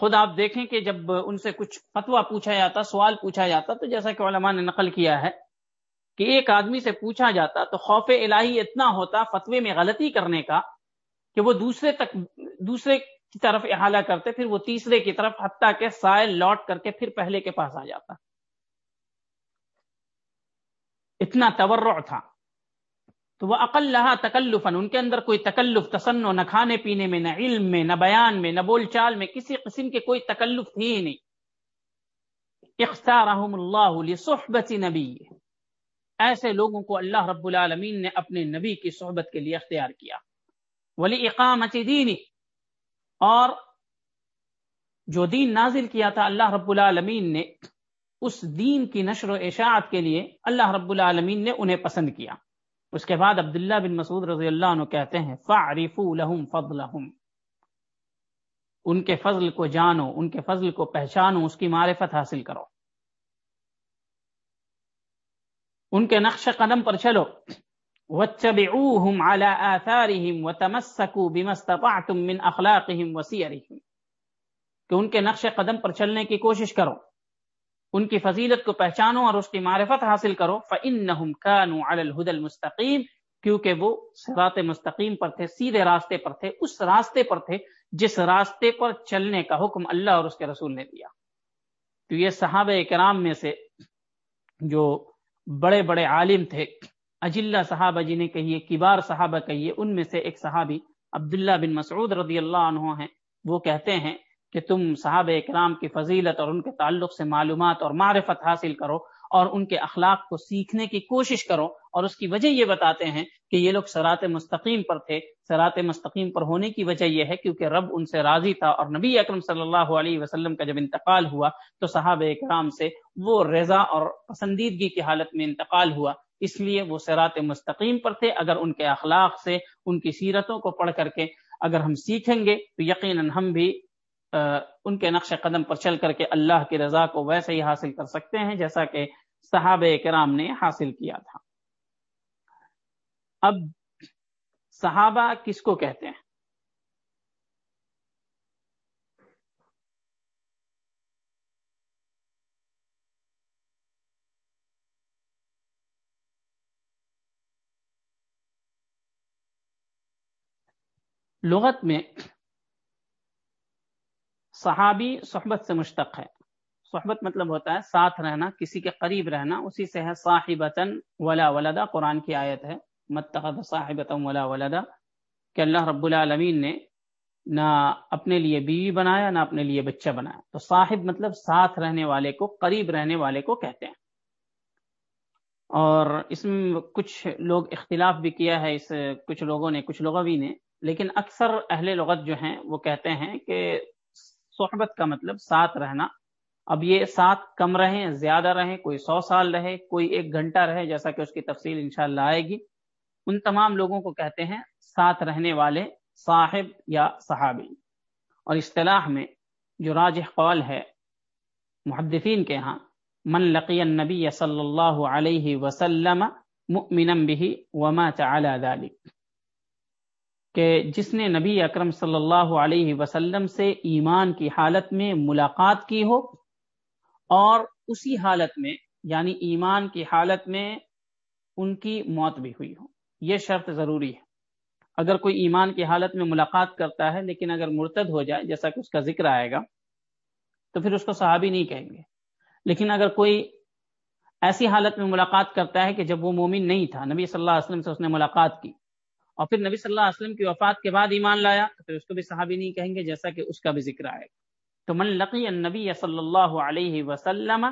خود آپ دیکھیں کہ جب ان سے کچھ فتویٰ پوچھا جاتا، سوال پوچھا جاتا، تو جیسا کہ علماء نے نقل کیا ہے کہ ایک آدمی سے پوچھا جاتا تو خوف الہی اتنا ہوتا فتوے میں غلطی کرنے کا کہ وہ دوسرے تک، دوسرے کی طرف احالہ کرتے، پھر وہ تیسرے کی طرف حتیٰ کے سائل لوٹ کر کے پھر پہلے کے پاس آ جاتا۔ اتنا تورع تھا۔ تو وہ عقل لہا تکلفن ان کے اندر کوئی تکلف تسن نہ کھانے پینے میں، نہ علم میں، نہ بیان میں، نہ بول چال میں، کسی قسم کے کوئی تکلف تھی ہی نہیں۔ اختارہم اللہ لصحبت نبی۔ ایسے لوگوں کو اللہ رب العالمین نے اپنے نبی کی صحبت کے لیے اختیار کیا۔ ولی اقامت دینی اور جو دین نازل کیا تھا اللہ رب العالمین نے، اس دین کی نشر و اشاعت کے لیے اللہ رب العالمین نے انہیں پسند کیا۔ اس کے بعد عبداللہ بن مسعود رضی اللہ عنہ کہتے ہیں فَعْرِفُوا لَهُمْ فَضْلَهُمْ۔ ان کے فضل کو جانو، ان کے فضل کو پہچانو، اس کی معرفت حاصل کرو۔ ان کے نقش قدم پر چلو۔ وَاتَّبِعُوهُمْ عَلَىٰ آثَارِهِمْ وَتَمَسَّكُوا بِمَا اسْتَطَعْتُم مِّنْ أَخْلَاقِهِمْ وَسِيَرِهِمْ۔ کہ ان کے نقش قدم پر چلنے کی کوشش کرو، ان کی فضیلت کو پہچانو اور اس کی معرفت حاصل کرو۔ فَإِنَّهُمْ كَانُوا عَلَى الْهُدَى الْمُسْتَقِيمِ، کیونکہ وہ صراط مستقیم پر تھے، سیدھے راستے پر تھے، اس راستے پر تھے جس راستے پر چلنے کا حکم اللہ اور اس کے رسول نے دیا۔ تو یہ صحابہ کرام میں سے جو بڑے بڑے عالم تھے اجلہ صحابہ جی جنہیں کہیے کبار صحابہ کہیے ان میں سے ایک صحابی عبداللہ بن مسعود رضی اللہ عنہ ہیں۔ وہ کہتے ہیں کہ تم صحابہ اکرام کی فضیلت اور ان کے تعلق سے معلومات اور معرفت حاصل کرو اور ان کے اخلاق کو سیکھنے کی کوشش کرو۔ اور اس کی وجہ یہ بتاتے ہیں کہ یہ لوگ سرات مستقیم پر تھے۔ سرات مستقیم پر ہونے کی وجہ یہ ہے کیونکہ رب ان سے راضی تھا اور نبی اکرم صلی اللہ علیہ وسلم کا جب انتقال ہوا تو صحابہ اکرام سے وہ رضا اور پسندیدگی کی حالت میں انتقال ہوا۔ اس لیے وہ سرات مستقیم پر تھے، اگر ان کے اخلاق سے، ان کی سیرتوں کو پڑھ کر کے اگر ہم سیکھیں گے، تو یقیناً ہم بھی ان کے نقش قدم پر چل کر کے اللہ کی رضا کو ویسے ہی حاصل کر سکتے ہیں، جیسا کہ صحابہ کرام نے حاصل کیا تھا۔ اب صحابہ کس کو کہتے ہیں؟ لغت میں صحابی صحبت سے مشتق ہے۔ صحبت مطلب ہوتا ہے ساتھ رہنا، کسی کے قریب رہنا، اسی سے ہے صاحبتاً ولا ولدا، قرآن کی آیت ہے۔ متحد صاحبتاً ولا ولدا، کہ اللہ رب العالمین نے نہ اپنے لیے بیوی بنایا، نہ اپنے لیے بچہ بنایا۔ تو صاحب مطلب ساتھ رہنے والے کو، قریب رہنے والے کو کہتے ہیں۔ اور اس میں کچھ لوگ اختلاف بھی کیا ہے، اس کچھ لوگوں نے، کچھ لغوی نے لیکن اکثر اہل لغت جو ہیں وہ کہتے ہیں کہ صحبت کا مطلب ساتھ رہنا۔ اب یہ ساتھ کم رہیں، زیادہ رہیں، کوئی سو سال رہے، کوئی ایک گھنٹہ رہے، جیسا کہ اس کی تفصیل انشاءاللہ آئے گی۔ ان تمام لوگوں کو کہتے ہیں ساتھ رہنے والے صاحب یا صحابی۔ اور اصطلاح میں جو راجح قول ہے محدثین کے ہاں من لقی النبی صلی اللہ علیہ وسلم مؤمنا به وما تعالی ذلك کہ جس نے نبی اکرم صلی اللہ علیہ وسلم سے ایمان کی حالت میں ملاقات کی ہو اور اسی حالت میں یعنی ایمان کی حالت میں ان کی موت بھی ہوئی ہو۔ یہ شرط ضروری ہے۔ اگر کوئی ایمان کی حالت میں ملاقات کرتا ہے، لیکن اگر مرتد ہو جائے، جیسا کہ اس کا ذکر آئے گا، تو پھر اس کو صحابی نہیں کہیں گے۔ لیکن اگر کوئی ایسی حالت میں ملاقات کرتا ہے کہ جب وہ مومن نہیں تھا، نبی صلی اللہ علیہ وسلم سے اس نے ملاقات کی اور پھر نبی صلی اللہ علیہ وسلم کی وفات کے بعد ایمان لایا، تو پھر اس کو بھی صحابی نہیں کہیں گے، جیسا کہ اس کا بھی ذکر آئے گا۔ تو من لقی النبی صلی اللہ علیہ وسلم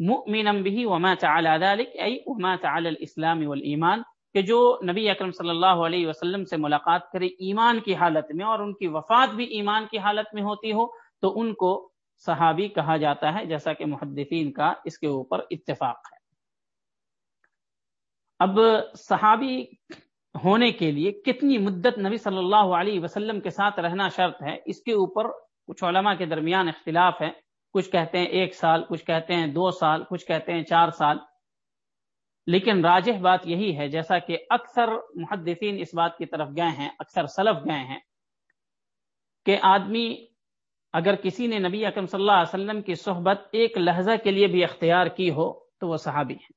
مؤمنا به وما تعالی ذلك ای وما تعالی الاسلام والایمان، کہ جو نبی اکرم صلی اللہ علیہ وسلم سے ملاقات کرے ایمان کی حالت میں، اور ان کی وفات بھی ایمان کی حالت میں ہوتی ہو، تو ان کو صحابی کہا جاتا ہے، جیسا کہ محدثین کا اس کے اوپر اتفاق ہے۔ اب صحابی ہونے کے لیے کتنی مدت نبی صلی اللہ علیہ وسلم کے ساتھ رہنا شرط ہے، اس کے اوپر کچھ علماء کے درمیان اختلاف ہے۔ کچھ کہتے ہیں ایک سال، کچھ کہتے ہیں دو سال، کچھ کہتے ہیں چار سال۔ لیکن راجح بات یہی ہے، جیسا کہ اکثر محدثین اس بات کی طرف گئے ہیں، اکثر سلف گئے ہیں، کہ آدمی اگر کسی نے نبی اکرم صلی اللہ علیہ وسلم کی صحبت ایک لہجہ کے لیے بھی اختیار کی ہو تو وہ صحابی ہے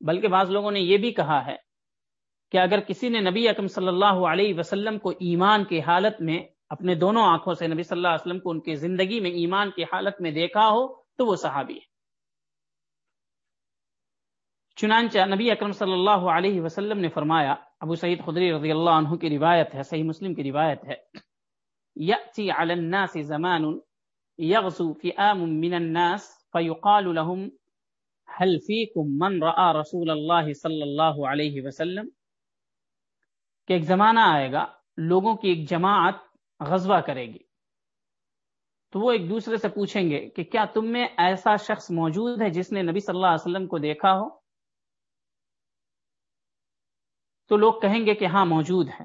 بلکہ بعض لوگوں نے یہ بھی کہا ہے کہ اگر کسی نے نبی اکم صلی اللہ علیہ وسلم کو ایمان کی حالت میں اپنے دونوں آنکھوں سے نبی صلی اللہ علیہ وسلم کو ان کی زندگی میں ایمان کی حالت میں دیکھا ہو، تو وہ صحابی ہے چنانچہ نبی اکرم صلی اللہ علیہ وسلم نے فرمایا، ابو سعید خدری رضی اللہ عنہ کی روایت ہے، صحیح مسلم کی روایت ہے۔ یأتی علی الناس زمان یغزو فئام من الناس فیقال لهم، هل فیکم من رآ رسول اللہ صلی اللہ علیہ وسلم؟ کہ ایک زمانہ آئے گا، لوگوں کی ایک جماعت غزوہ کرے گی۔ تو وہ ایک دوسرے سے پوچھیں گے کہ کیا تم میں ایسا شخص موجود ہے جس نے نبی صلی اللہ علیہ وسلم کو دیکھا ہو؟ تو لوگ کہیں گے کہ ہاں موجود ہے۔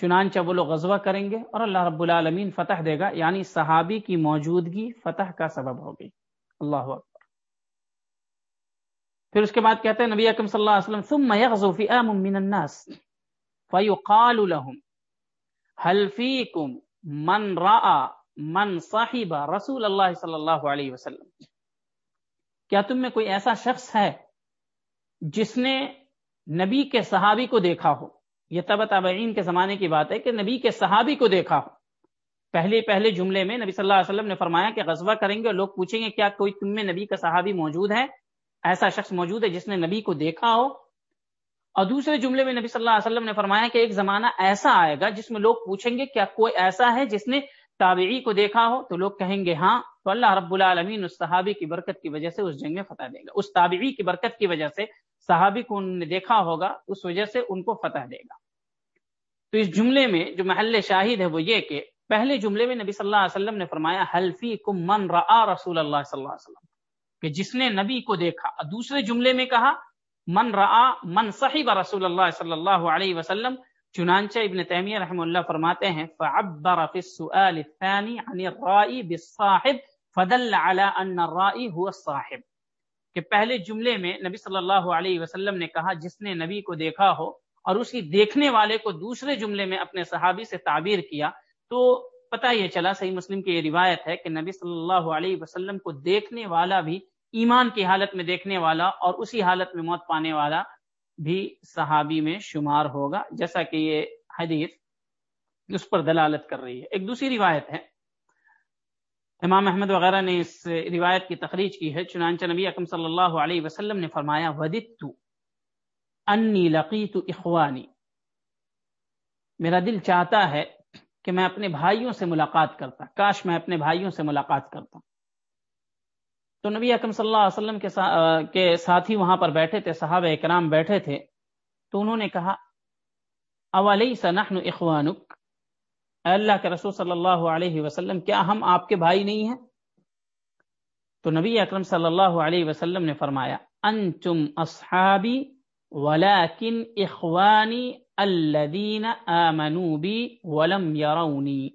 چنانچہ وہ لوگ غزوہ کریں گے اور اللہ رب العالمین فتح دے گا یعنی صحابی کی موجودگی فتح کا سبب ہوگی۔ اللہ اکبر۔ پھر اس کے بعد کہتے ہیں، نبی اکم صلی اللہ علیہ وسلم، ثم يغزو فئام من الناس۔ فيقال لهم، هل فيكم من راى من صاحب رسول اللہ صلی اللہ علیہ وسلم؟ کیا تم میں کوئی ایسا شخص ہے جس نے نبی کے صحابی کو دیکھا ہو؟ یہ تب تابعین کے زمانے کی بات ہے کہ نبی کے صحابی کو دیکھا ہو۔ پہلے پہلے جملے میں نبی صلی اللہ علیہ وسلم نے فرمایا کہ غزوہ کریں گے اور لوگ پوچھیں گے کیا کوئی تم میں نبی کا صحابی موجود ہے؟ ایسا شخص موجود ہے جس نے نبی کو دیکھا ہو اور دوسرے جملے میں نبی صلی اللہ علیہ وسلم نے فرمایا کہ ایک زمانہ ایسا آئے گا جس میں لوگ پوچھیں گے کیا کوئی ایسا ہے جس نے تابعی کو دیکھا ہو؟ تو لوگ کہیں گے ہاں تو اللہ رب العالمین اس صحابی کی برکت کی وجہ سے اس جنگ میں فتح دے گا۔ اس تابعی کی برکت کی وجہ سے صحابی کو انہوں نے دیکھا ہوگا، اس وجہ سے ان کو فتح دے گا۔ تو اس جملے میں جو محل شاہد ہے وہ یہ کہ پہلے جملے میں نبی صلی اللہ علیہ وسلم نے فرمایا حلفی کم من را رسول اللہ صلی اللہ علیہ وسلم کہ جس نے نبی کو دیکھا دوسرے جملے میں کہا من را من صحیح رسول اللہ صلی اللہ علیہ وسلم چنانچہ ابن تیمیہ رحم اللہ فرماتے ہیں فعبر فی السؤال الثانی عن الرائی بالصاحب فدل على ان الرائی هو الصاحب کہ پہلے جملے میں نبی صلی اللہ علیہ وسلم نے کہا، جس نے نبی کو دیکھا ہو اور اسی دیکھنے والے کو دوسرے جملے میں اپنے صحابی سے تعبیر کیا، تو پتہ یہ چلا، صحیح مسلم کی یہ روایت ہے کہ نبی صلی اللہ علیہ وسلم کو دیکھنے والا بھی ایمان کی حالت میں دیکھنے والا اور اسی حالت میں موت پانے والا بھی صحابی میں شمار ہوگا، جیسا کہ یہ حدیث اس پر دلالت کر رہی ہے۔ ایک دوسری روایت ہے۔ امام احمد وغیرہ نے اس روایت کی تخریج کی ہے، چنانچہ نبی اکم صلی اللہ علیہ وسلم نے فرمایا ودت انی لقیت اخوانی میرا دل چاہتا ہے کہ میں اپنے بھائیوں سے ملاقات کرتا، کاش میں اپنے بھائیوں سے ملاقات کرتا۔ تو نبی اکم صلی اللہ علیہ وسلم کے سا... کے ساتھی وہاں پر بیٹھے تھے، صحابہ اکرام بیٹھے تھے، تو انہوں نے کہا اولی نحن اخوانک؟ اے اللہ کے رسول صلی اللہ علیہ وسلم، کیا ہم آپ کے بھائی نہیں ہیں؟ تو نبی اکرم صلی اللہ علیہ وسلم نے فرمایا، انتم اصحابی ولیکن اخوانی الذین آمنوا بی ولم یرونی.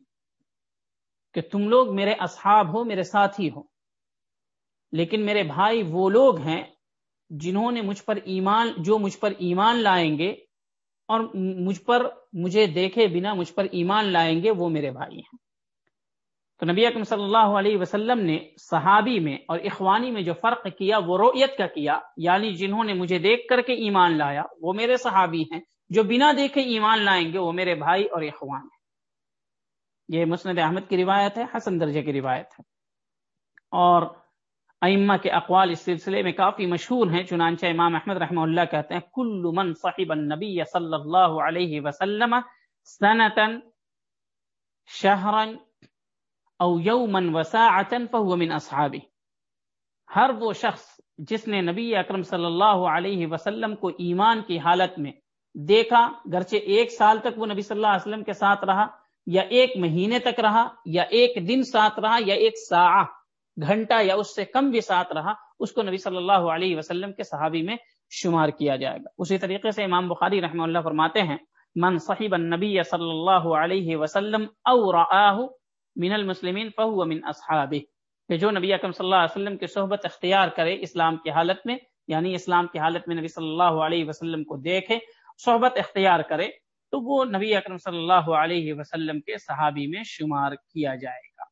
کہ تم لوگ میرے اصحاب ہو، میرے ساتھی ہو۔ لیکن میرے بھائی وہ لوگ ہیں جنہوں نے مجھ پر ایمان، جو مجھ پر ایمان لائیں گے اور مجھ پر مجھے دیکھے بنا مجھ پر ایمان لائیں گے، وہ میرے بھائی ہیں۔ تو نبی اکم صلی اللہ علیہ وسلم نے صحابی میں اور اخوانی میں جو فرق کیا، وہ رویت کا کیا یعنی جنہوں نے مجھے دیکھ کر کے ایمان لایا، وہ میرے صحابی ہیں۔ جو بنا دیکھے ایمان لائیں گے، وہ میرے بھائی اور اخوان ہیں۔ یہ مسند احمد کی روایت ہے، حسن درجے کی روایت ہے۔ اور ائمہ کے اقوال اس سلسلے میں کافی مشہور ہیں، چنانچہ امام احمد رحمہ اللہ کہتے ہیں، کل من صاحب النبی صلی اللہ علیہ وسلم سنتا شہرا او یوما وساعتا فهو من اصحابی ہر وہ شخص جس نے نبی اکرم صلی اللہ علیہ وسلم کو ایمان کی حالت میں دیکھا، گرچہ ایک سال تک وہ نبی صلی اللہ علیہ وسلم کے ساتھ رہا، یا ایک مہینے تک رہا، یا ایک دن ساتھ رہا، یا ایک ساعہ گھنٹہ یا اس سے کم بھی ساتھ رہا، اس کو نبی صلی اللہ علیہ وسلم کے صحابی میں شمار کیا جائے گا۔ اسی طریقے سے امام بخاری رحمہ اللہ فرماتے ہیں، من صحیب النبی صلی اللہ علیہ وسلم او رآہ من المسلمین فہو من اصحابہ۔ کہ جو نبی اکرم صلی اللہ علیہ وسلم کی صحبت اختیار کرے اسلام کی حالت میں یعنی اسلام کی حالت میں نبی صلی اللہ علیہ وسلم کو دیکھے، صحبت اختیار کرے، تو وہ نبی اکرم صلی اللہ علیہ وسلم کے صحابی میں شمار کیا جائے گا۔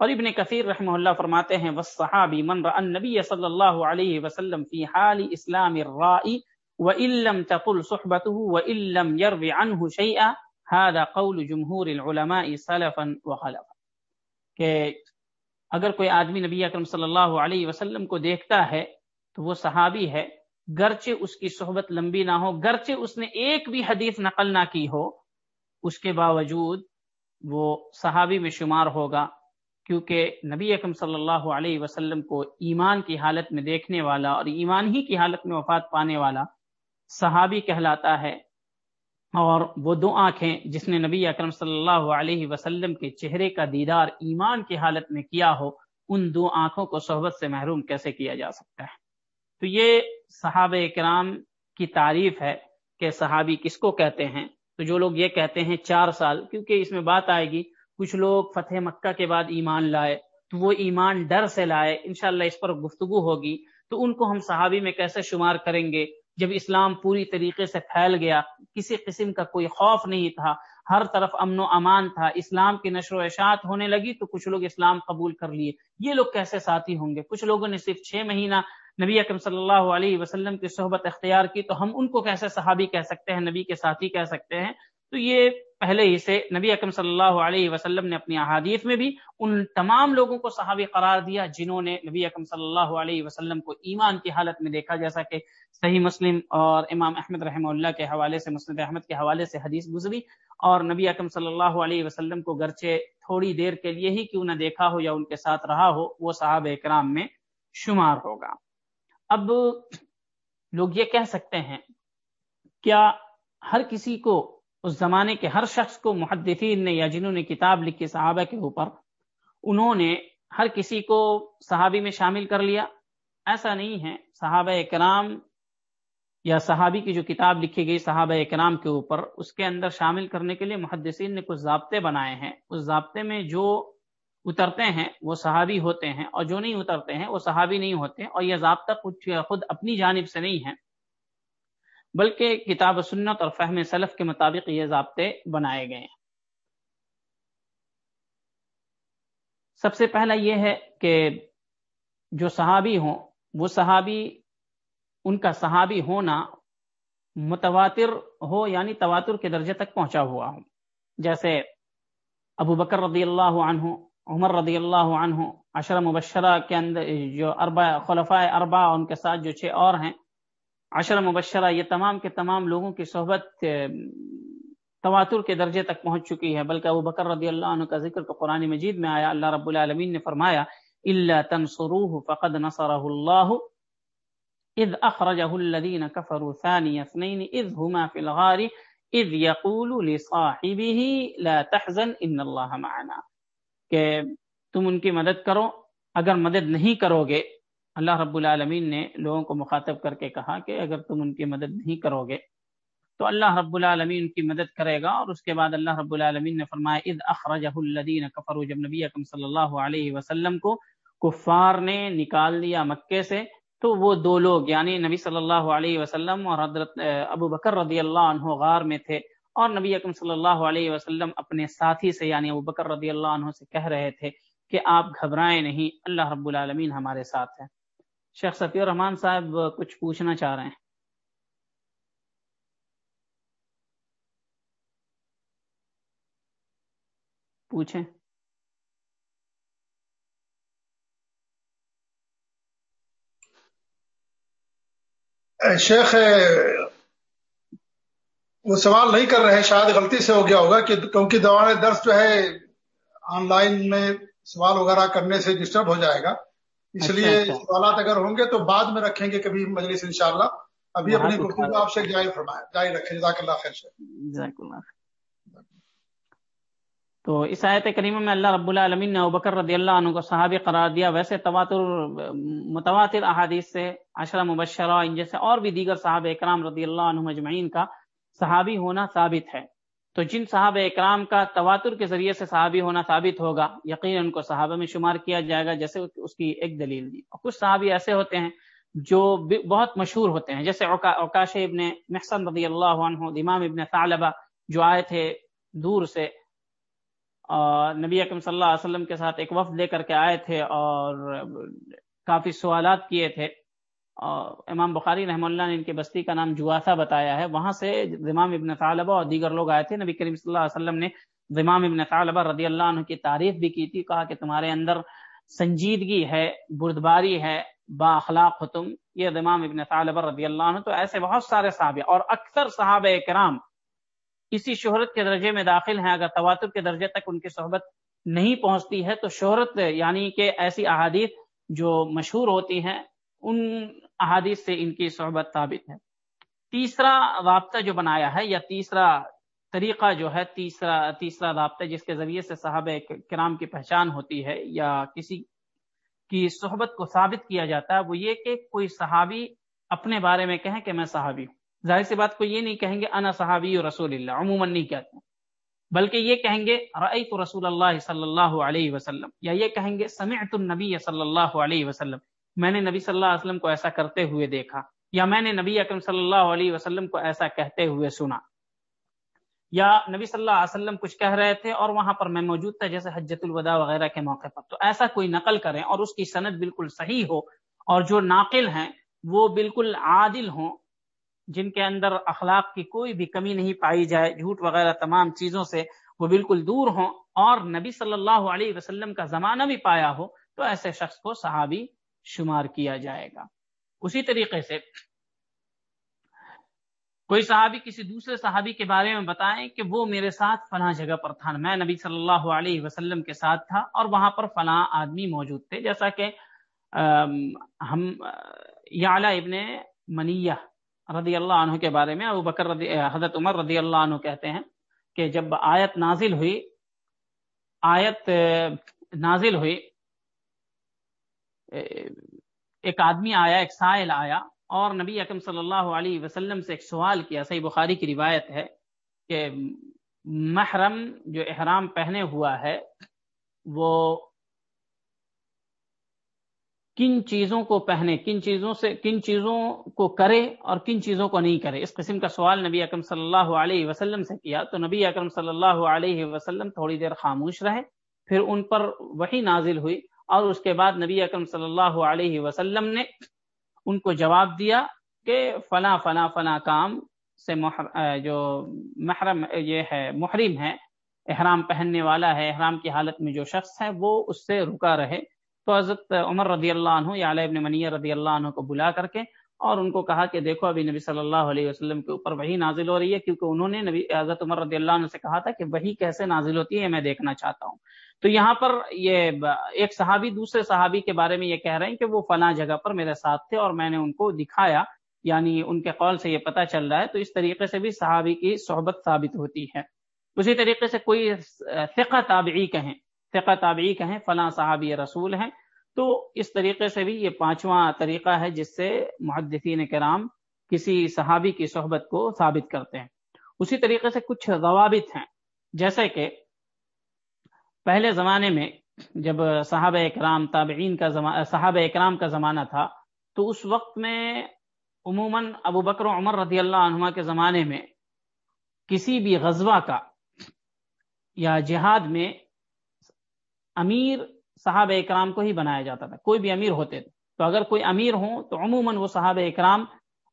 اور ابن کثیر رحمہ اللہ فرماتے ہیں والصحابی من رأى النبی صلی اللہ علیہ وسلم فی حال اسلام الرائی وَإِن لَمْ تَقُلْ صُحْبَتُهُ وَإِن لَمْ يَرْوِ عَنْهُ شَيْئًا هذا قول جمهور العلماء سلفا وخلفا۔ کہ اگر کوئی آدمی نبی اکرم صلی اللہ علیہ وسلم کو دیکھتا ہے تو وہ صحابی ہے، گرچہ اس کی صحبت لمبی نہ ہو، گرچہ اس نے ایک بھی حدیث نقل نہ کی ہو، اس کے باوجود وہ صحابی میں شمار ہوگا۔ کیونکہ نبی اکم صلی اللہ علیہ وسلم کو ایمان کی حالت میں دیکھنے والا اور ایمان ہی کی حالت میں وفات پانے والا صحابی کہلاتا ہے اور وہ دو آنکھیں جس نے نبی اکرم صلی اللہ علیہ وسلم کے چہرے کا دیدار ایمان کی حالت میں کیا ہو، ان دو آنکھوں کو صحبت سے محروم کیسے کیا جا سکتا ہے؟ تو یہ صحابہ کرام کی تعریف ہے کہ صحابی کس کو کہتے ہیں؟ تو جو لوگ یہ کہتے ہیں چار سال، کیونکہ اس میں بات آئے گی کچھ لوگ فتح مکہ کے بعد ایمان لائے تو وہ ایمان ڈر سے لائے، انشاءاللہ اس پر گفتگو ہوگی۔ تو ان کو ہم صحابی میں کیسے شمار کریں گے؟ جب اسلام پوری طریقے سے پھیل گیا، کسی قسم کا کوئی خوف نہیں تھا، ہر طرف امن و امان تھا، اسلام کی نشر و اشاعت ہونے لگی تو کچھ لوگ اسلام قبول کر لیے۔ یہ لوگ کیسے ساتھی ہوں گے؟ کچھ لوگوں نے صرف چھ مہینہ نبی اکرم صلی اللہ علیہ وسلم کی صحبت اختیار کی، تو ہم ان کو کیسے صحابی کہہ سکتے ہیں، نبی کے ساتھی کہہ سکتے ہیں؟ تو یہ پہلے ہی سے نبی اکرم صلی اللہ علیہ وسلم نے اپنی احادیث میں بھی ان تمام لوگوں کو صحابی قرار دیا جنہوں نے نبی اکرم صلی اللہ علیہ وسلم کو ایمان کی حالت میں دیکھا، جیسا کہ صحیح مسلم اور امام احمد رحمہ اللہ کے حوالے سے، مسند احمد کے حوالے سے حدیث گزری اور نبی اکرم صلی اللہ علیہ وسلم کو گرچہ تھوڑی دیر کے لیے ہی کیوں نہ دیکھا ہو یا ان کے ساتھ رہا ہو، وہ صحابہ اکرام میں شمار ہوگا۔ اب لوگ یہ کہہ سکتے ہیں، کیا ہر کسی کو اس زمانے کے ہر شخص کو محدثین نے یا جنہوں نے کتاب لکھی صحابہ کے اوپر، انہوں نے ہر کسی کو صحابی میں شامل کر لیا۔ ایسا نہیں ہے۔ صحابہ کرام یا صحابی کی جو کتاب لکھی گئی صحابہ کرام کے اوپر، اس کے اندر شامل کرنے کے لیے محدثین نے کچھ ضابطے بنائے ہیں۔ اس ضابطے میں جو اترتے ہیں، وہ صحابی ہوتے ہیں اور جو نہیں اترتے ہیں، وہ صحابی نہیں ہوتے اور یہ ضابطہ کچھ خود اپنی جانب سے نہیں ہے۔ بلکہ کتاب سنت اور فہم سلف کے مطابق یہ ضابطے بنائے گئے ہیں۔ سب سے پہلا یہ ہے کہ جو صحابی ہوں، وہ صحابی، ان کا صحابی ہونا متواتر ہو یعنی تواتر کے درجے تک پہنچا ہوا ہو جیسے ابو بکر رضی اللہ عنہ، عمر رضی اللہ عنہ عشر مبشرہ کے اندر جو اربا خلفۂ اربا ان کے ساتھ جو چھ اور ہیں عشر مبشرہ، یہ تمام کے تمام لوگوں کی صحبت تواتر کے درجے تک پہنچ چکی ہے۔ بلکہ ابو بکر رضی اللہ عنہ کا ذکر تو قرآن مجید میں آیا، اللہ رب العالمین نے فرمایا اللہ تنصروه فقد نصره الله اذ اخرجه الذين كفروا ثاني اثنين اذ هما في الغار اذ يقول لصاحبه، لا تحزن ان الله معنا کہ تم ان کی مدد کرو، اگر مدد نہیں کرو گے اللہ رب العالمین نے لوگوں کو مخاطب کر کے کہا کہ اگر تم ان کی مدد نہیں کرو گے تو اللہ رب العالمین ان کی مدد کرے گا اور اس کے بعد اللہ رب العالمین نے فرمایا، اذ اخرجہ الذین کفروا جب نبی اکم صلی اللہ علیہ وسلم کو کفار نے نکال دیا مکے سے، تو وہ دو لوگ یعنی نبی صلی اللہ علیہ وسلم اور حضرت ابو بکر رضی اللہ عنہ غار میں تھے اور نبی اکم صلی اللہ علیہ وسلم اپنے ساتھی سے یعنی ابو بکر رضی اللہ عنہ سے کہہ رہے تھے کہ آپ گھبرائیں نہیں، اللہ رب العالمین ہمارے ساتھ ہے شیخ صفی الرحمان صاحب کچھ پوچھنا چاہ رہے ہیں۔ پوچھیں۔ شیخ وہ سوال نہیں کر رہے، شاید غلطی سے ہو گیا ہوگا کہ کیونکہ دوان درس جو ہے آن لائن میں سوال وغیرہ کرنے سے ڈسٹرب ہو جائے گا۔ اس لیے سوالات اگر ہوں گے تو بعد میں رکھیں گے کبھی مجلس انشاءاللہ۔ ابھی اپنی گفتگو آپ سے جاری فرمائیں جاری رکھیں۔ جزاک اللہ خیر سے تو اس آیت کریمہ میں اللہ رب العالمین نے ابکر رضی اللہ عنہ کو صحابی قرار دیا۔ ویسے تواتر متواتر احادیث سے عشرہ مبشرہ ان جیسے اور بھی دیگر صحابہ اکرام رضی اللہ عنہ مجمعین کا صحابی ہونا ثابت ہے۔ تو جن صحابہ اکرام کا تواتر کے ذریعے سے صحابی ہونا ثابت ہوگا یقین ان کو صحابہ میں شمار کیا جائے گا، جیسے اس کی ایک دلیل دی۔ اور کچھ صحابی ایسے ہوتے ہیں جو بہت مشہور ہوتے ہیں، جیسے اوکاش ابن محسن رضی اللہ عنہ، امام ابن ثعلبہ جو آئے تھے دور سے۔ اور نبی اکم صلی اللہ علیہ وسلم کے ساتھ ایک وفد لے کر کے آئے تھے اور کافی سوالات کیے تھے۔ امام بخاری رحمہ اللہ نے ان کی بستی کا نام جواسا بتایا ہے۔ وہاں سے زمام ابن طالبہ اور دیگر لوگ آئے تھے۔ نبی کریم صلی اللہ علیہ وسلم نے زمام ابن طالبہ رضی اللہ عنہ کی تعریف بھی کی تھی، کہا کہ تمہارے اندر سنجیدگی ہے، بردباری ہے، با اخلاق ہو تم۔ یہ زمام ابن طالبہ رضی اللہ عنہ تو ایسے بہت سارے صحابہ اور اکثر صحابہ کرام اسی شہرت کے درجے میں داخل ہیں۔ اگر تواتر کے درجے تک ان کی صحبت نہیں پہنچتی ہے تو شہرت یعنی کہ ایسی احادیث جو مشہور ہوتی ہیں ان احادیث سے ان کی صحبت ثابت ہے۔ تیسرا رابطہ جو بنایا ہے یا تیسرا طریقہ جو ہے، تیسرا تیسرا رابطہ جس کے ذریعے سے صحابہ کرام کی پہچان ہوتی ہے یا کسی کی صحبت کو ثابت کیا جاتا ہے، وہ یہ کہ کوئی صحابی اپنے بارے میں کہیں کہ میں صحابی ہوں۔ ظاہر سی بات کو یہ نہیں کہیں گے انا صحابی رسول اللہ، عموماً نہیں کہتے بلکہ یہ کہیں گے رأیت رسول اللہ صلی اللہ علیہ وسلم، یا یہ کہیں گے سمعت النبی صلی اللہ علیہ وسلم۔ میں نے نبی صلی اللہ علیہ وسلم کو ایسا کرتے ہوئے دیکھا یا میں نے نبی اکرم صلی اللہ علیہ وسلم کو ایسا کہتے ہوئے سنا یا نبی صلی اللہ علیہ وسلم کچھ کہہ رہے تھے اور وہاں پر میں موجود تھا جیسے حجت الوداع وغیرہ کے موقع پر۔ تو ایسا کوئی نقل کریں اور اس کی صنعت بالکل صحیح ہو اور جو ناقل ہیں وہ بالکل عادل ہوں جن کے اندر اخلاق کی کوئی بھی کمی نہیں پائی جائے، جھوٹ وغیرہ تمام چیزوں سے وہ بالکل دور ہوں اور نبی صلی اللہ علیہ وسلم کا زمانہ بھی پایا ہو تو ایسے شخص کو صحابی شمار کیا جائے گا۔ اسی طریقے سے کوئی صحابی کسی دوسرے صحابی کے بارے میں بتائیں کہ وہ میرے ساتھ فلاں جگہ پر تھا۔ میں نبی صلی اللہ علیہ وسلم کے ساتھ تھا اور وہاں پر فلاں آدمی موجود تھے۔ جیسا کہ ہم ابن منیہ رضی اللہ عنہ کے بارے میں، ابو بکر رضی، حضرت عمر رضی اللہ عنہ کہتے ہیں کہ جب آیت نازل ہوئی، آیت نازل ہوئی ایک آدمی آیا، ایک سائل آیا اور نبی اکم صلی اللہ علیہ وسلم سے ایک سوال کیا۔ صحیح بخاری کی روایت ہے کہ محرم جو احرام پہنے ہوا ہے، وہ کن چیزوں کو پہنے، کن چیزوں سے، کن چیزوں کو کرے اور کن چیزوں کو نہیں کرے۔ اس قسم کا سوال نبی اکرم صلی اللہ علیہ وسلم سے کیا۔ تو نبی اکرم صلی اللہ علیہ وسلم تھوڑی دیر خاموش رہے، پھر ان پر وہی نازل ہوئی۔ اور اس کے بعد نبی اکرم صلی اللہ علیہ وسلم نے ان کو جواب دیا کہ فلاں فلاں فلاں کام سے جو محرم، یہ ہے، محرم ہے، احرام پہننے والا ہے، احرام کی حالت میں جو شخص ہے وہ اس سے رکا رہے۔ تو حضرت عمر رضی اللہ عنہ یا علیہ ابن منیر رضی اللہ عنہ کو بلا کر کے اور ان کو کہا کہ دیکھو ابھی نبی صلی اللہ علیہ وسلم کے اوپر وہی نازل ہو رہی ہے، کیونکہ انہوں نے نبی حضرت عمر رضی اللہ عنہ سے کہا تھا کہ وہی کیسے نازل ہوتی ہے، میں دیکھنا چاہتا ہوں۔ تو یہاں پر یہ ایک صحابی دوسرے صحابی کے بارے میں یہ کہہ رہے ہیں کہ وہ فلاں جگہ پر میرے ساتھ تھے اور میں نے ان کو دکھایا یعنی ان کے قول سے یہ پتہ چل رہا ہے۔ تو اس طریقے سے بھی صحابی کی صحبت ثابت ہوتی ہے۔ اسی طریقے سے کوئی فقہ تابعی کہیں فقہ تابعی کہیں، فلاں صحابی رسول ہیں۔ تو اس طریقے سے بھی یہ پانچواں طریقہ ہے جس سے محدثین کرام کسی صحابی کی صحبت کو ثابت کرتے ہیں۔ اسی طریقے سے کچھ ضوابط ہیں۔ جیسے کہ پہلے زمانے میں جب صحابہ اکرام تابعین کا زمان صحابہ اکرام کا زمانہ تھا، تو اس وقت میں عموماً ابو بکر و عمر رضی اللہ عنہ کے زمانے میں کسی بھی غزوہ کا یا جہاد میں امیر صحابہ اکرام کو ہی بنایا جاتا تھا۔ کوئی بھی امیر ہوتے تھے۔ تو اگر کوئی امیر ہوں تو عموماً وہ صحابہ اکرام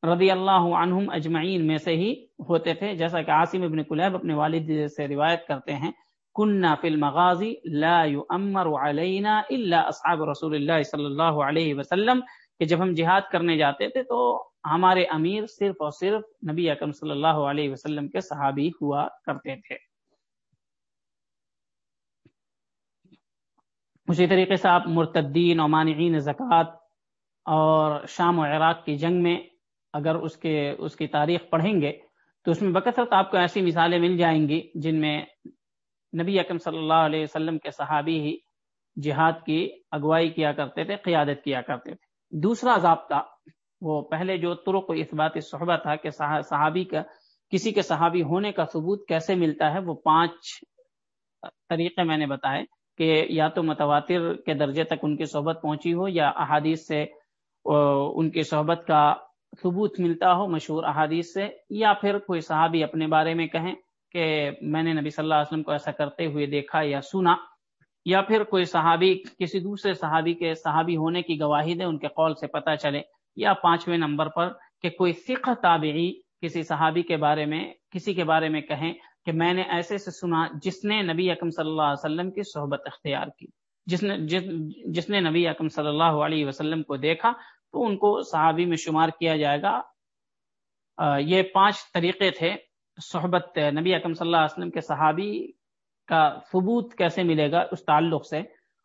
رضی اللہ عنہم اجمعین میں سے ہی ہوتے تھے۔ جیسا کہ عاصم ابن کلیب اپنے والد سے روایت کرتے ہیں کنہ فی المغازی لا یؤمر علینا الا اصحاب رسول اللہ صلی اللہ علیہ وسلم کہ جب ہم جہاد کرنے جاتے تھے تو ہمارے امیر صرف اور صرف نبی اکرم صلی اللہ علیہ وسلم کے صحابی ہوا کرتے تھے۔ اسی طریقے سے آپ مرتدین اور مانعین زکوٰۃ اور شام و عراق کی جنگ میں اگر اس کے، اس کی تاریخ پڑھیں گے، تو اس میں بکثرت آپ کو ایسی مثالیں مل جائیں گی جن میں نبی اکم صلی اللہ علیہ وسلم کے صحابی ہی جہاد کی اگوائی کیا کرتے تھے، قیادت کیا کرتے تھے۔ دوسرا ضابطہ، وہ پہلے جو ترک و اثبات صحبہ تھا کہ صحابی کا، کسی کے صحابی ہونے کا ثبوت کیسے ملتا ہے، وہ پانچ طریقے میں نے بتائے۔ کہ یا تو متواتر کے درجے تک ان کی صحبت پہنچی ہو یا احادیث سے ان کی صحبت کا ثبوت ملتا ہو مشہور احادیث سے، یا پھر کوئی صحابی اپنے بارے میں کہیں کہ میں نے نبی صلی اللہ علیہ وسلم کو ایسا کرتے ہوئے دیکھا یا سنا، یا پھر کوئی صحابی، کسی دوسرے صحابی کے صحابی ہونے کی گواہی دے، ان کے قول سے پتہ چلے، یا پانچویں نمبر پر کہ کوئی فقہ تابعی کسی صحابی کے بارے میں، کسی کے بارے میں کہیں کہ میں نے ایسے سے سنا جس نے نبی اکم صلی اللہ علیہ وسلم کی صحبت اختیار کی۔ جس نے جس نے نبی اکم صلی اللہ علیہ وسلم کو دیکھا تو ان کو صحابی میں شمار کیا جائے گا۔ یہ پانچ طریقے تھے صحبت، نبی اکم صلی اللہ علیہ وسلم کے صحابی کا ثبوت کیسے ملے گا اس تعلق سے۔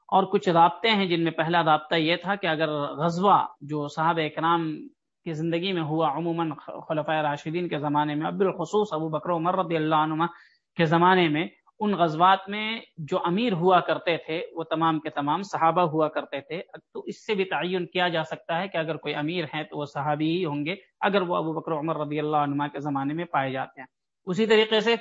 اور کچھ رابطے ہیں جن میں پہلا رابطہ یہ تھا کہ اگر غزوہ جو صحابہ اکرام کی زندگی میں ہوا عموماً خلفۂ راشدین کے زمانے میں بالخصوص ابو بکر عمر رضی اللہ عنہ کے زمانے میں ان غزوات میں جو امیر ہوا کرتے تھے، وہ تمام کے تمام صحابہ ہوا کرتے تھے۔ تو اس سے بھی تعین کیا جا سکتا ہے کہ اگر کوئی امیر ہے تو وہ صحابی ہی ہوں گے، اگر وہ ابو بکر عمر رضی اللہ عنہ کے زمانے میں پائے جاتے ہیں۔ اسی طریقے سے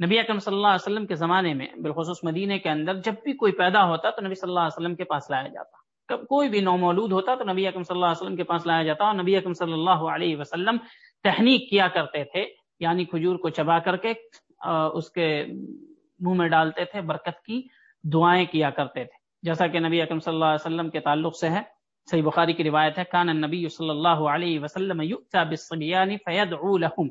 نبی اکرم صلی اللہ علیہ وسلم کے زمانے میں بالخصوص مدینے کے اندر جب بھی کوئی پیدا ہوتا تو نبی صلی اللہ علیہ وسلم کے پاس لایا جاتا۔ کوئی بھی نومولود ہوتا تو نبی اکرم صلی اللہ علیہ وسلم کے پاس لایا جاتا اور نبی اکرم صلی اللہ علیہ وسلم تحنیک کیا کرتے تھے یعنی کھجور کو چبا کر کے اس کے منہ میں ڈالتے تھے، برکت کی دعائیں کیا کرتے تھے۔ جیسا کہ نبی اکرم صلی اللہ علیہ وسلم کے تعلق سے ہے، صحیح بخاری کی روایت ہے، کان نبی صلی اللہ علیہ وسلم فیدعو لهم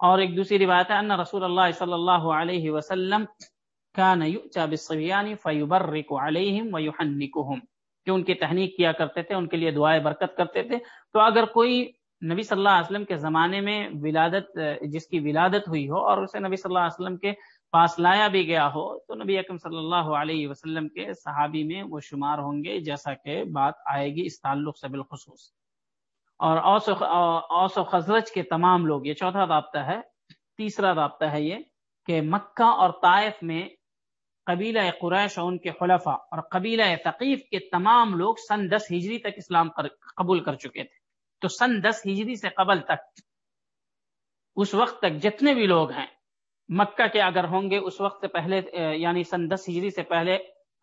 اور ایک دوسری روایت ہے، ان رسول اللہ صلی اللہ علیہ وسلم کان یؤتى بالصبیان فیبرک علیہم ویحنکہم کہ ان کی تحنیک کیا کرتے تھے، ان کے لیے دعائیں برکت کرتے تھے۔ تو اگر کوئی نبی صلی اللہ علیہ وسلم کے زمانے میں ولادت، جس کی ولادت ہوئی ہو اور اسے نبی صلی اللہ علیہ وسلم کے پاس لایا بھی گیا ہو، تو نبی اکم صلی اللہ علیہ وسلم کے صحابی میں وہ شمار ہوں گے، جیسا کہ بات آئے گی اس تعلق سے بالخصوص۔ اور اوس و خزرج کے تمام لوگ، یہ چوتھا رابطہ ہے، تیسرا رابطہ ہے یہ کہ مکہ اور طائف میں قبیلہ قریش اور ان کے خلفاء اور قبیلہ ثقیف کے تمام لوگ سن دس ہجری تک اسلام قبول کر چکے تھے۔ تو سن دس ہجری سے قبل تک، اس وقت تک جتنے بھی لوگ ہیں، مکہ کے اگر ہوں گے، اس وقت سے پہلے یعنی سن دس ہجری سے پہلے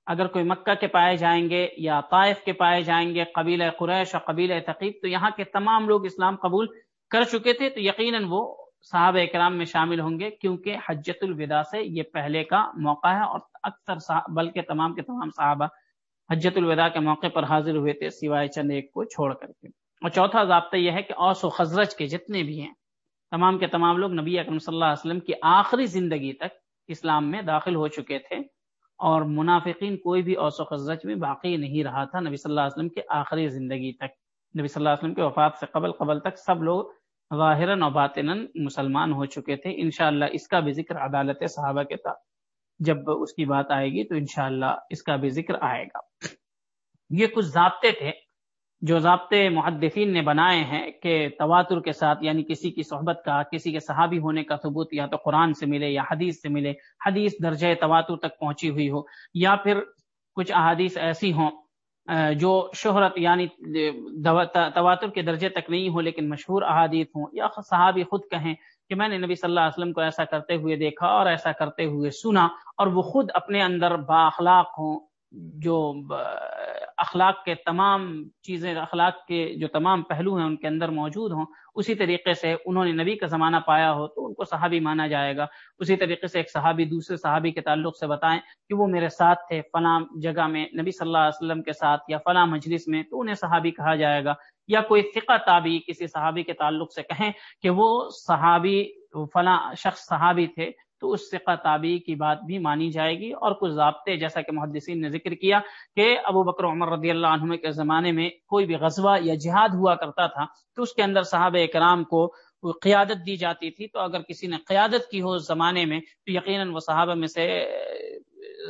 اگر کوئی مکہ کے پائے جائیں گے یا طائف کے پائے جائیں گے، قبیلہ قریش اور قبیلہ تقیب تو یہاں کے تمام لوگ اسلام قبول کر چکے تھے۔ تو یقیناً وہ صحابہ اکرام میں شامل ہوں گے کیونکہ حجت الوداع سے یہ پہلے کا موقع ہے اور اکثر بلکہ تمام کے تمام صحابہ حجت الوداع کے موقع پر حاضر ہوئے تھے سوائے چند ایک کو چھوڑ کر کے۔ اور چوتھا ضابطہ یہ ہے کہ اوس و خزرج کے جتنے بھی ہیں، تمام کے تمام لوگ نبی اکرم صلی اللہ علیہ وسلم کی آخری زندگی تک اسلام میں داخل ہو چکے تھے اور منافقین کوئی بھی اوس و خزرج میں باقی نہیں رہا تھا۔ نبی صلی اللہ علیہ وسلم کی آخری زندگی تک، نبی صلی اللہ علیہ وسلم کے وفات سے قبل قبل تک سب لوگ ظاہراً اور باطن مسلمان ہو چکے تھے۔ انشاءاللہ اس کا بھی ذکر عدالت صحابہ کے تھا جب اس کی بات آئے گی تو انشاءاللہ اس کا بھی ذکر آئے گا۔ یہ کچھ ضابطے تھے جو ضابطے محدثین نے بنائے ہیں کہ تواتر کے ساتھ یعنی کسی کی صحبت کا، کسی کے صحابی ہونے کا ثبوت یا تو قرآن سے ملے یا حدیث سے ملے، حدیث درجہ تواتر تک پہنچی ہوئی ہو یا پھر کچھ احادیث ایسی ہوں جو شہرت یعنی تواتر کے درجے تک نہیں ہو لیکن مشہور احادیث ہوں، یا صحابی خود کہیں کہ میں نے نبی صلی اللہ علیہ وسلم کو ایسا کرتے ہوئے دیکھا اور ایسا کرتے ہوئے سنا اور وہ خود اپنے اندر با اخلاق ہوں، جو اخلاق کے تمام چیزیں، اخلاق کے جو تمام پہلو ہیں ان کے اندر موجود ہوں، اسی طریقے سے انہوں نے نبی کا زمانہ پایا ہو تو ان کو صحابی مانا جائے گا۔ اسی طریقے سے ایک صحابی دوسرے صحابی کے تعلق سے بتائیں کہ وہ میرے ساتھ تھے فلاں جگہ میں، نبی صلی اللہ علیہ وسلم کے ساتھ یا فلاں مجلس میں، تو انہیں صحابی کہا جائے گا۔ یا کوئی فقہ تابی کسی صحابی کے تعلق سے کہیں کہ وہ صحابی، فلاں شخص صحابی تھے تو اس سقہ تابعی کی بات بھی مانی جائے گی اور کچھ ضابطے جیسا کہ محدثین نے ذکر کیا کہ ابو بکر عمر رضی اللہ عنہ کے زمانے میں کوئی بھی غزوہ یا جہاد ہوا کرتا تھا تو اس کے اندر صحابہ اکرام کو قیادت دی جاتی تھی تو اگر کسی نے قیادت کی ہو اس زمانے میں تو یقیناً وہ صحابہ میں سے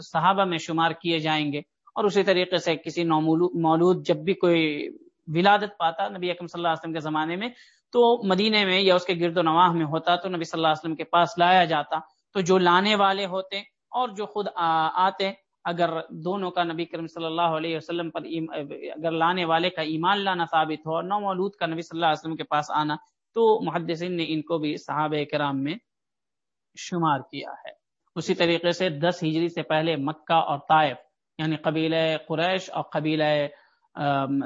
صحابہ میں شمار کیے جائیں گے اور اسی طریقے سے کسی مولود جب بھی کوئی ولادت پاتا نبی اکم صلی اللہ علیہ وسلم کے زمانے میں تو مدینے میں یا اس کے گرد و نواح میں ہوتا تو نبی صلی اللہ علیہ وسلم کے پاس لایا جاتا تو جو لانے والے ہوتے اور جو خود آتے اگر دونوں کا نبی کرم صلی اللہ علیہ وسلم پر اگر لانے والے کا ایمان لانا ثابت ہو اور نو مولود کا نبی صلی اللہ علیہ وسلم کے پاس آنا، تو محدثین نے ان کو بھی صحابہ کرام میں شمار کیا ہے۔ اسی طریقے سے دس ہجری سے پہلے مکہ اور طائف یعنی قبیلہ قریش اور قبیلہ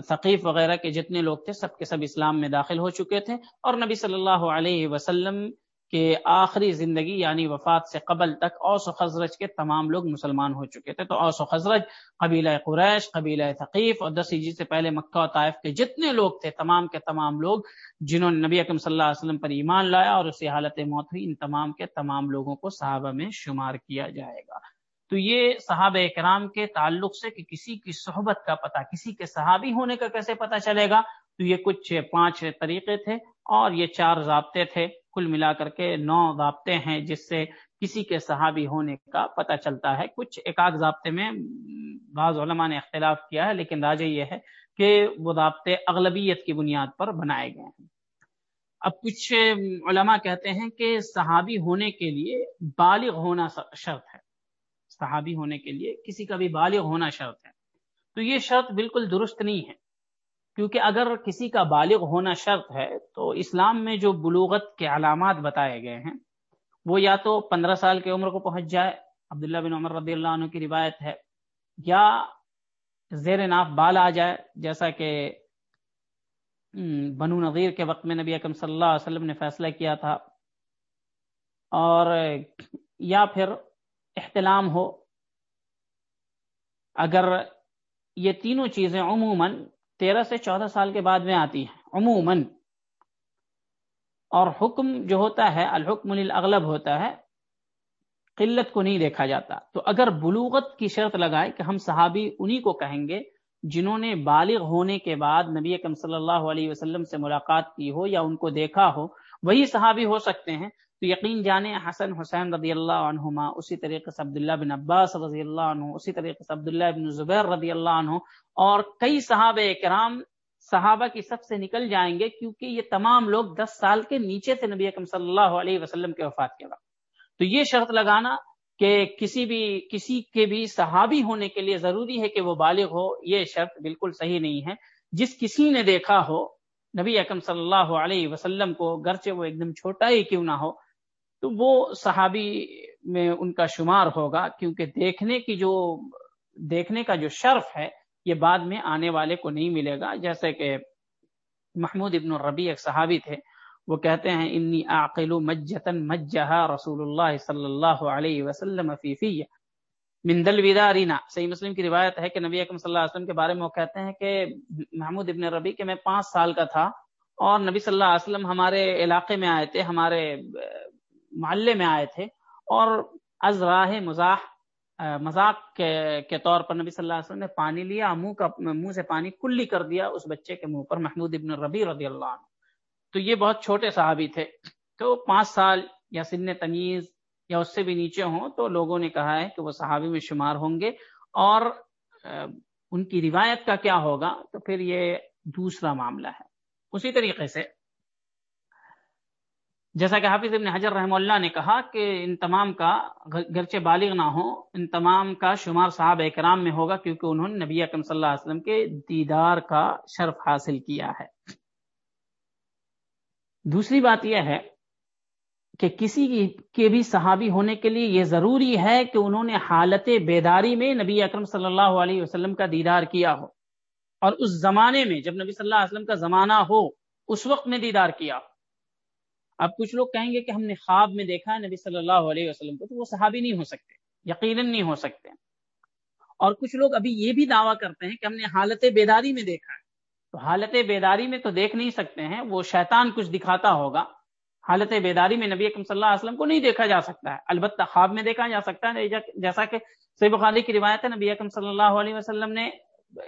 ثقیف وغیرہ کے جتنے لوگ تھے، سب کے سب اسلام میں داخل ہو چکے تھے اور نبی صلی اللہ علیہ وسلم کے آخری زندگی یعنی وفات سے قبل تک اوس و خزرج کے تمام لوگ مسلمان ہو چکے تھے۔ تو اوس و خزرج، قبیلہ قریش، قبیلہ ثقیف اور دس ہجری سے پہلے مکہ و طائف کے جتنے لوگ تھے، تمام کے تمام لوگ جنہوں نے نبی اکم صلی اللہ علیہ وسلم پر ایمان لایا اور اسی حالت موت ہوئی، ان تمام کے تمام لوگوں کو صحابہ میں شمار کیا جائے گا۔ تو یہ صحابہ کرام کے تعلق سے کہ کسی کی صحبت کا پتہ، کسی کے صحابی ہونے کا کیسے پتہ چلے گا؟ تو یہ کچھ پانچ طریقے تھے اور یہ چار ضابطے تھے۔ کل ملا کر کے نو ضابطے ہیں جس سے کسی کے صحابی ہونے کا پتہ چلتا ہے۔ کچھ ایک آدھ ضابطے میں بعض علماء نے اختلاف کیا ہے، لیکن راجہ یہ ہے کہ وہ ضابطے اغلبیت کی بنیاد پر بنائے گئے ہیں۔ اب کچھ علماء کہتے ہیں کہ صحابی ہونے کے لیے بالغ ہونا شرط ہے۔ صحابی ہونے کے لیے کسی کا بھی بالغ ہونا شرط ہے۔ تو یہ شرط بالکل درست نہیں ہے۔ کیونکہ اگر کسی کا بالغ ہونا شرط ہے تو اسلام میں جو بلوغت کے علامات بتائے گئے ہیں، وہ یا تو پندرہ سال کی عمر کو پہنچ جائے، عبداللہ بن عمر رضی اللہ عنہ کی روایت ہے، یا زیر ناف بال آ جائے، جیسا کہ بنو نظیر کے وقت میں نبی اکم صلی اللہ علیہ وسلم نے فیصلہ کیا تھا، اور یا پھر احتلام ہو۔ اگر یہ تینوں چیزیں عموماً تیرہ سے چودہ سال کے بعد میں آتی ہیں، عموماً۔ اور حکم جو ہوتا ہے، الحکم الاغلب ہوتا ہے، قلت کو نہیں دیکھا جاتا۔ تو اگر بلوغت کی شرط لگائے کہ ہم صحابی انہی کو کہیں گے جنہوں نے بالغ ہونے کے بعد نبی اکم صلی اللہ علیہ وسلم سے ملاقات کی ہو یا ان کو دیکھا ہو، وہی صحابی ہو سکتے ہیں۔ تو یقین جانے حسن حسین رضی اللہ عنہما، اسی طریقے سے عبداللہ بن عباس رضی اللہ عنہ، اسی طریقے سے عبداللہ بن زبیر رضی اللہ عنہ اور کئی صحابہ کرام صحابہ کی سب سے نکل جائیں گے کیونکہ یہ تمام لوگ دس سال کے نیچے تھے نبی اکم صلی اللہ علیہ وسلم کے وفات کے وقت تو یہ شرط لگانا کہ کسی بھی، کسی کے بھی صحابی ہونے کے لیے ضروری ہے کہ وہ بالغ ہو، یہ شرط بالکل صحیح نہیں ہے۔ جس کسی نے دیکھا ہو، نبی اکم صلی اللہ علیہ وسلم کو گرچہ وہ ایک دم چھوٹا ہی کیوں نہ ہو، تو وہ صحابی میں ان کا شمار ہوگا۔ کیونکہ دیکھنے کی جو، دیکھنے کا جو شرف ہے یہ بعد میں آنے والے کو نہیں ملے گا۔ جیسے کہ محمود ابن الربی ایک صحابی تھے، وہ کہتے ہیں، انی عاقل مجتن مجہا رسول اللہ صلی اللہ علیہ وسلم فیفی من دل ودارینا. صحیح مسلم کی روایت ہے کہ نبی اکم صلی اللہ علیہ وسلم کے بارے میں وہ کہتے ہیں کہ محمود ابن ربی کہ میں پانچ سال کا تھا اور نبی صلی اللہ علیہ وسلم ہمارے علاقے میں آئے تھے، ہمارے محلے میں آئے تھے اور از راہ مزاح مذاق کے کے طور پر نبی صلی اللہ علیہ وسلم نے پانی لیا، منہ کا، منہ سے پانی کلی کر دیا اس بچے کے منہ پر، محمود ابن ربی رضی اللہ عنہ۔ تو یہ بہت چھوٹے صحابی تھے۔ تو پانچ سال یا سن تمیز یا اس سے بھی نیچے ہوں تو لوگوں نے کہا ہے کہ وہ صحابی میں شمار ہوں گے۔ اور ان کی روایت کا کیا ہوگا؟ تو پھر یہ دوسرا معاملہ ہے۔ اسی طریقے سے جیسا کہ حافظ ابن حجر رحمہ اللہ نے کہا کہ ان تمام کا گرچہ بالغ نہ ہو ان تمام کا شمار صاحب اکرام میں ہوگا کیونکہ انہوں نے نبی اکم صلی اللہ علیہ وسلم کے دیدار کا شرف حاصل کیا ہے۔ دوسری بات یہ ہے کہ کسی کے بھی صحابی ہونے کے لیے یہ ضروری ہے کہ انہوں نے حالت بیداری میں نبی اکرم صلی اللہ علیہ وسلم کا دیدار کیا ہو اور اس زمانے میں جب نبی صلی اللہ علیہ وسلم کا زمانہ ہو، اس وقت میں دیدار کیا ہو۔ اب کچھ لوگ کہیں گے کہ ہم نے خواب میں دیکھا نبی صلی اللہ علیہ وسلم کو، تو وہ صحابی نہیں ہو سکتے، یقیناً نہیں ہو سکتے۔ اور کچھ لوگ ابھی یہ بھی دعویٰ کرتے ہیں کہ ہم نے حالت بیداری میں دیکھا ہے۔ تو حالت بیداری میں تو دیکھ نہیں سکتے ہیں، وہ شیطان کچھ دکھاتا ہوگا۔ حالت بیداری میں نبی اکم صلی اللہ علیہ وسلم کو نہیں دیکھا جا سکتا ہے۔ البتہ خواب میں دیکھا جا سکتا ہے جیسا کہ سی بخاری کی روایت ہے، نبی اکم صلی اللہ علیہ وسلم نے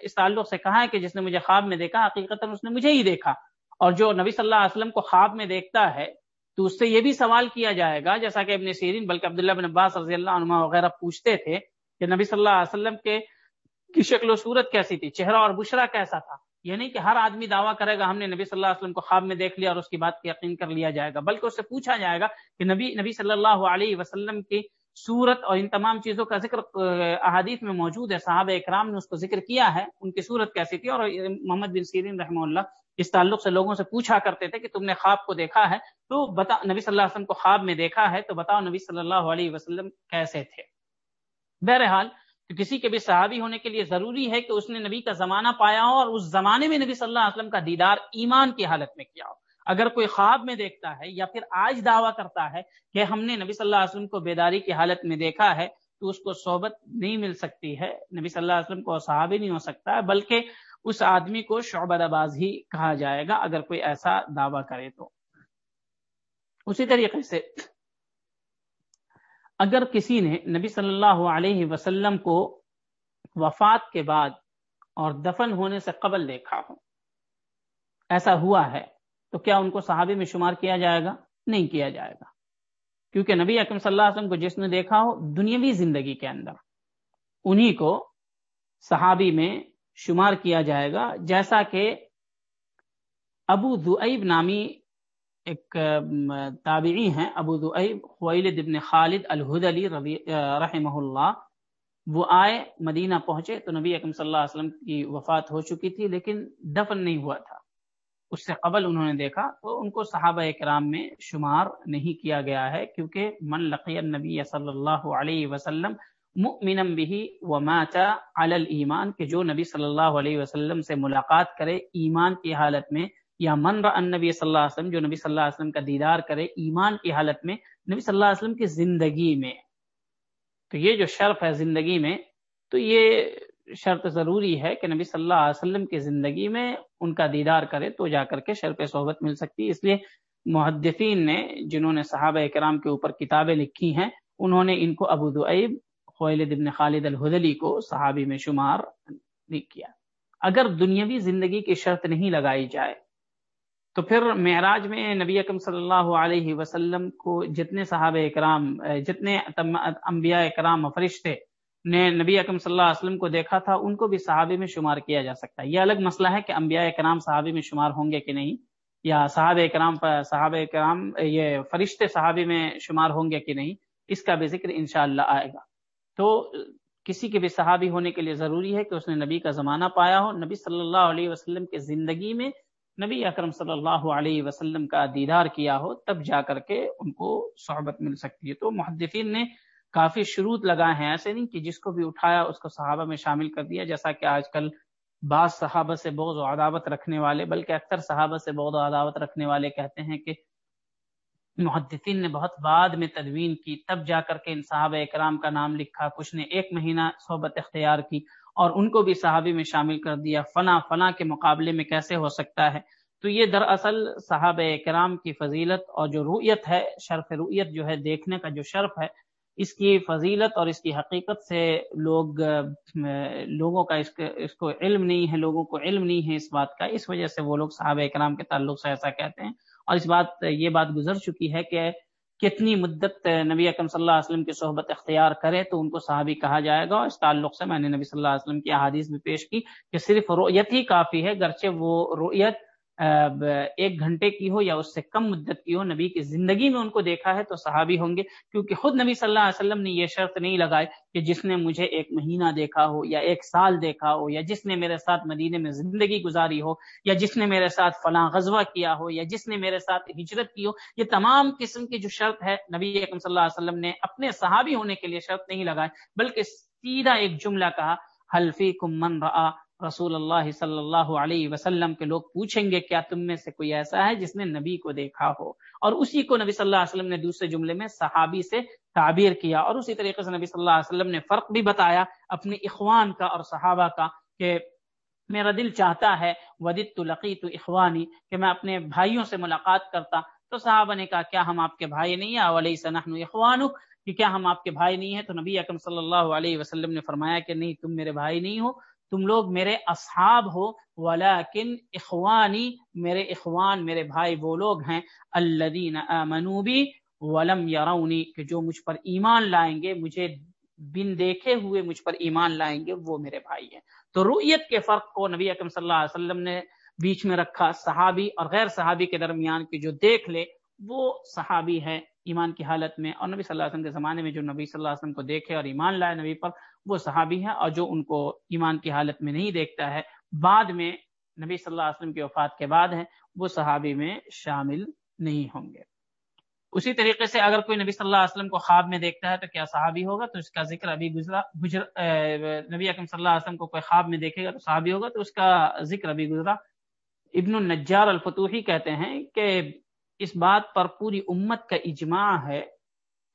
اس تعلق سے کہا ہے کہ جس نے مجھے خواب میں دیکھا حقیقت اس نے مجھے ہی دیکھا۔ اور جو نبی صلی اللہ علیہ وسلم کو خواب میں دیکھتا ہے، تو اس سے یہ بھی سوال کیا جائے گا، جیسا کہ ابن سیرین، بلکہ عبداللہ بن عباس رضی اللہ عنہ وغیرہ پوچھتے تھے کہ نبی صلی اللہ علیہ وسلم کے، کی شکل و صورت کیسی تھی؟ چہرہ اور بشرا کیسا تھا؟ یہ نہیں کہ ہر آدمی دعویٰ کرے گا، ہم نے نبی صلی اللہ علیہ وسلم کو خواب میں دیکھ لیا اور اس کی بات کی یقین کر لیا جائے گا، بلکہ اس سے پوچھا جائے گا کہ نبی نبی صلی اللہ علیہ وسلم کی صورت اور ان تمام چیزوں کا ذکر احادیث میں موجود ہے، صحابہ اکرام نے اس کو ذکر کیا ہے، ان کی صورت کیسی تھی؟ اور محمد بن سیرین رحمہ اللہ اس تعلق سے لوگوں سے پوچھا کرتے تھے کہ تم نے خواب کو دیکھا ہے، تو بتا، نبی صلی اللہ علیہ وسلم کو خواب میں دیکھا ہے، تو بتاؤ نبی صلی اللہ علیہ وسلم کیسے تھے؟ بہرحال تو کسی کے بھی صحابی ہونے کے لیے ضروری ہے کہ اس نے نبی کا زمانہ پایا ہو اور اس زمانے میں نبی صلی اللہ علیہ وسلم کا دیدار ایمان کی حالت میں کیا ہو۔ اگر کوئی خواب میں دیکھتا ہے یا پھر آج دعویٰ کرتا ہے کہ ہم نے نبی صلی اللہ علیہ وسلم کو بیداری کی حالت میں دیکھا ہے، تو اس کو صحبت نہیں مل سکتی ہے، نبی صلی اللہ علیہ وسلم کو صحابی نہیں ہو سکتا ہے بلکہ اس آدمی کو شعبہ باز ہی کہا جائے گا اگر کوئی ایسا دعویٰ کرے تو۔ اسی طریقے سے اگر کسی نے نبی صلی اللہ علیہ وسلم کو وفات کے بعد اور دفن ہونے سے قبل دیکھا ہو، ایسا ہوا ہے، تو کیا ان کو صحابی میں شمار کیا جائے گا؟ نہیں کیا جائے گا۔ کیونکہ نبی اکم صلی اللہ علیہ وسلم کو جس نے دیکھا ہو دنیاوی زندگی کے اندر، انہی کو صحابی میں شمار کیا جائے گا۔ جیسا کہ ابو دعیب نامی ایک تابعی ہیں۔ ابو دعیب خویلد ابن خالد الہد علی رحمہ اللہ۔ وہ آئے، مدینہ پہنچے تو نبی اکم صلی اللہ علیہ وسلم کی وفات ہو چکی تھی، لیکن دفن نہیں ہوا تھا۔ اس سے قبل انہوں نے دیکھا تو ان کو صحابہ کرام میں شمار نہیں کیا گیا ہے، کیونکہ من لقی النبی صلی اللہ علیہ وسلم مؤمنم بھی ومات علی الایمان، کہ جو نبی صلی اللہ علیہ وسلم سے ملاقات کرے ایمان کی حالت میں، یا من را نبی صلی اللہ علیہ وسلم، جو نبی صلی اللہ علیہ وسلم کا دیدار کرے ایمان کی حالت میں، نبی صلی اللہ علیہ وسلم کی زندگی میں۔ تو یہ جو شرف ہے زندگی میں، تو یہ شرط ضروری ہے کہ نبی صلی اللہ علیہ وسلم کی زندگی میں ان کا دیدار کرے تو جا کر کے شرف صحبت مل سکتی۔ ہے اس لیے محدثین نے، جنہوں نے صحابہ کرام کے اوپر کتابیں لکھی ہیں، انہوں نے ان کو ابو دعیب خویلد ابن خالد الحدلی کو صحابی میں شمار نہیں کیا۔ اگر دنیاوی زندگی کی شرط نہیں لگائی جائے، تو پھر معراج میں نبی اکم صلی اللہ علیہ وسلم کو جتنے صحابہ اکرام، جتنے انبیاء اکرام فرشتے نے نبی اکم صلی اللہ علیہ وسلم کو دیکھا تھا، ان کو بھی صحابی میں شمار کیا جا سکتا ہے۔ یہ الگ مسئلہ ہے کہ انبیاء اکرام صحابی میں شمار ہوں گے کہ نہیں، یا صحابہ اکرام صحابہ اکرام، یہ فرشتے صحابی میں شمار ہوں گے کہ نہیں، اس کا بھی ذکر انشاءاللہ آئے گا۔ تو کسی کے بھی صحابی ہونے کے لیے ضروری ہے کہ اس نے نبی کا زمانہ پایا ہو۔ نبی صلی اللہ علیہ وسلم کی زندگی میں نبی اکرم صلی اللہ علیہ وسلم کا دیدار کیا ہو، تب جا کر کے ان کو صحبت مل سکتی ہے۔ تو محدثین نے کافی شروط لگائے ہیں ایسے نہیں کہ جس کو بھی اٹھایا، اس کو صحابہ میں شامل کر دیا، جیسا کہ آج کل بعض صحابہ سے بہت عداوت رکھنے والے، بلکہ اکثر صحابہ سے بہت عداوت رکھنے والے کہتے ہیں کہ محدثین نے بہت بعد میں تدوین کی، تب جا کر کے ان صحابہ اکرام کا نام لکھا، کچھ نے ایک مہینہ صحبت اختیار کی اور ان کو بھی صحابی میں شامل کر دیا، فنا فنا کے مقابلے میں کیسے ہو سکتا ہے؟ تو یہ دراصل صحابہ کرام کی فضیلت اور جو رویت ہے، شرف رویت جو ہے، دیکھنے کا جو شرف ہے، اس کی فضیلت اور اس کی حقیقت سے لوگ، لوگوں کا اس اس کو علم نہیں ہے، لوگوں کو علم نہیں ہے اس بات کا، اس وجہ سے وہ لوگ صحابہ کرام کے تعلق سے ایسا کہتے ہیں۔ اور اس بات، یہ بات گزر چکی ہے کہ کتنی مدت نبی اکم صلی اللہ علیہ وسلم کی صحبت اختیار کرے تو ان کو صحابی کہا جائے گا، اور اس تعلق سے میں نے نبی صلی اللہ علیہ وسلم کی احادیث بھی پیش کی کہ صرف رویت ہی کافی ہے، گرچہ وہ رویت ایک گھنٹے کی ہو یا اس سے کم مدت کی ہو، نبی کی زندگی میں ان کو دیکھا ہے تو صحابی ہوں گے، کیونکہ خود نبی صلی اللہ علیہ وسلم نے یہ شرط نہیں لگائی کہ جس نے مجھے ایک مہینہ دیکھا ہو یا ایک سال دیکھا ہو یا جس نے میرے ساتھ مدینے میں زندگی گزاری ہو یا جس نے میرے ساتھ فلاں غزوہ کیا ہو یا جس نے میرے ساتھ ہجرت کی ہو، یہ تمام قسم کی جو شرط ہے، نبی اکم صلی اللہ علیہ وسلم نے اپنے صحابی ہونے کے لیے شرط نہیں لگائے بلکہ سیدھا ایک جملہ کہا حلفی کم من رآ رسول اللہ صلی اللہ علیہ وسلم کے لوگ پوچھیں گے کیا تم میں سے کوئی ایسا ہے جس نے نبی کو دیکھا ہو؟ اور اسی کو نبی صلی اللہ علیہ وسلم نے دوسرے جملے میں صحابی سے تعبیر کیا اور اسی طریقے سے نبی صلی اللہ علیہ وسلم نے فرق بھی بتایا اپنے اخوان کا اور صحابہ کا کہ میرا دل چاہتا ہے ودت لقیت اخوانی کہ میں اپنے بھائیوں سے ملاقات کرتا۔ تو صحابہ نے کہا، کیا ہم آپ کے بھائی نہیں ہیں؟ علیہ سنحن اخوان کہ کیا ہم آپ کے بھائی نہیں ہیں؟ تو نبی اکم صلی اللہ علیہ وسلم نے فرمایا کہ نہیں، تم میرے بھائی نہیں ہو۔ تم لوگ میرے اصحاب ہو، ولیکن اخوانی میرے اخوان، میرے بھائی وہ لوگ ہیں، الذین آمنوا بی ولم یرونی، کہ جو مجھ پر ایمان لائیں گے، مجھے بن دیکھے ہوئے مجھ پر ایمان لائیں گے، وہ میرے بھائی ہیں۔ تو رؤیت کے فرق کو نبی اکرم صلی اللہ علیہ وسلم نے بیچ میں رکھا۔ صحابی اور غیر صحابی کے درمیان کی جو دیکھ لے، وہ صحابی ہے ایمان کی حالت میں اور نبی صلی اللہ علیہ وسلم کے زمانے میں جو نبی صلی اللہ علیہ وسلم کو دیکھے اور ایمان لائے نبی پر، وہ صحابی ہے اور جو ان کو ایمان کی حالت میں نہیں دیکھتا ہے، بعد میں نبی صلی اللہ علیہ وسلم کی وفات کے بعد ہے وہ صحابی میں شامل نہیں ہوں گے۔ اسی طریقے سے اگر کوئی نبی صلی اللہ علیہ وسلم کو خواب میں دیکھتا ہے تو کیا صحابی ہوگا؟ تو اس کا ذکر ابھی گزرا گجر نبی اکم صلی اللہ علیہ وسلم کو کوئی خواب میں دیکھے گا تو صحابی ہوگا تو اس کا ذکر ابھی گزرا۔ ابن النجار الفتوحی کہتے ہیں کہ اس بات پر پوری امت کا اجماع ہے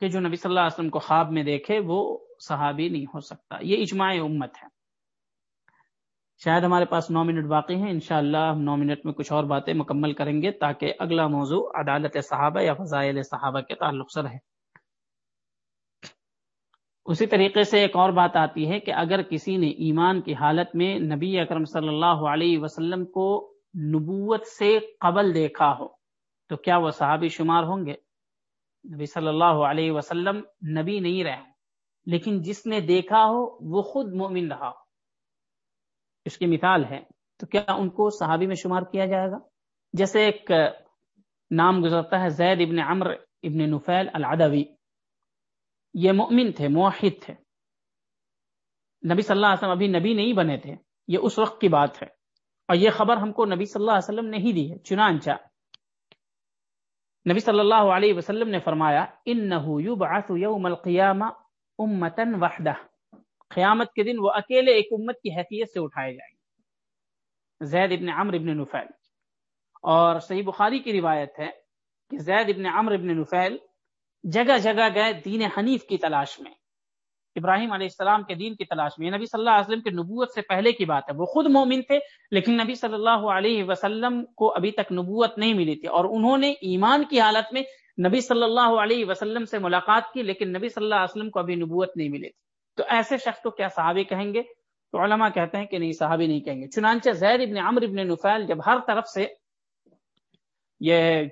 کہ جو نبی صلی اللہ علیہ وسلم کو خواب میں دیکھے وہ صحابی نہیں ہو سکتا۔ یہ اجماع امت ہے۔ شاید ہمارے پاس نو منٹ باقی ہیں۔ انشاءاللہ ہم نو منٹ میں کچھ اور باتیں مکمل کریں گے تاکہ اگلا موضوع عدالت صحابہ یا فضائل صحابہ کے تعلق سے رہے۔ اسی طریقے سے ایک اور بات آتی ہے کہ اگر کسی نے ایمان کی حالت میں نبی اکرم صلی اللہ علیہ وسلم کو نبوت سے قبل دیکھا ہو تو کیا وہ صحابی شمار ہوں گے؟ نبی صلی اللہ علیہ وسلم نبی نہیں رہے۔ لیکن جس نے دیکھا ہو، وہ خود مومن رہا۔ ہو اس کی مثال ہے۔ تو کیا ان کو صحابی میں شمار کیا جائے گا؟ جیسے ایک نام گزرتا ہے، زید ابن عمر ابن نفیل العدوی۔ یہ مؤمن تھے، موحد تھے۔ نبی صلی اللہ علیہ وسلم ابھی نبی نہیں بنے تھے۔ یہ اس وقت کی بات ہے۔ اور یہ خبر ہم کو نبی صلی اللہ علیہ وسلم نے ہی دی ہے۔ چنانچہ نبی صلی اللہ علیہ وسلم نے فرمایا انه يبعث يوم القيامه امه قیامت کے دن وہ اکیلے ایک امت کی حیثیت سے اٹھائے جائیں گے۔ زید ابن عمر ابن نفیل۔ اور صحیح بخاری کی روایت ہے کہ زید ابن عمر ابن نفیل جگہ جگہ گئے دین حنیف کی تلاش میں۔ ابراہیم علیہ السلام کے دین کی تلاش میں۔ نبی صلی اللہ علیہ وسلم کی نبوت سے پہلے کی بات ہے۔ وہ خود مومن تھے، لیکن نبی صلی اللہ علیہ وسلم کو ابھی تک نبوت نہیں ملی تھی۔ اور انہوں نے ایمان کی حالت میں نبی صلی اللہ علیہ وسلم سے ملاقات کی، لیکن نبی صلی اللہ علیہ وسلم کو ابھی نبوت نہیں ملی تھی۔ تو ایسے شخص کو کیا صحابی کہیں گے؟ تو علماء کہتے ہیں کہ نہیں، صحابی نہیں کہیں گے۔ چنانچہ زید ابن عمر ابن نفیل جب ہر طرف سے یہ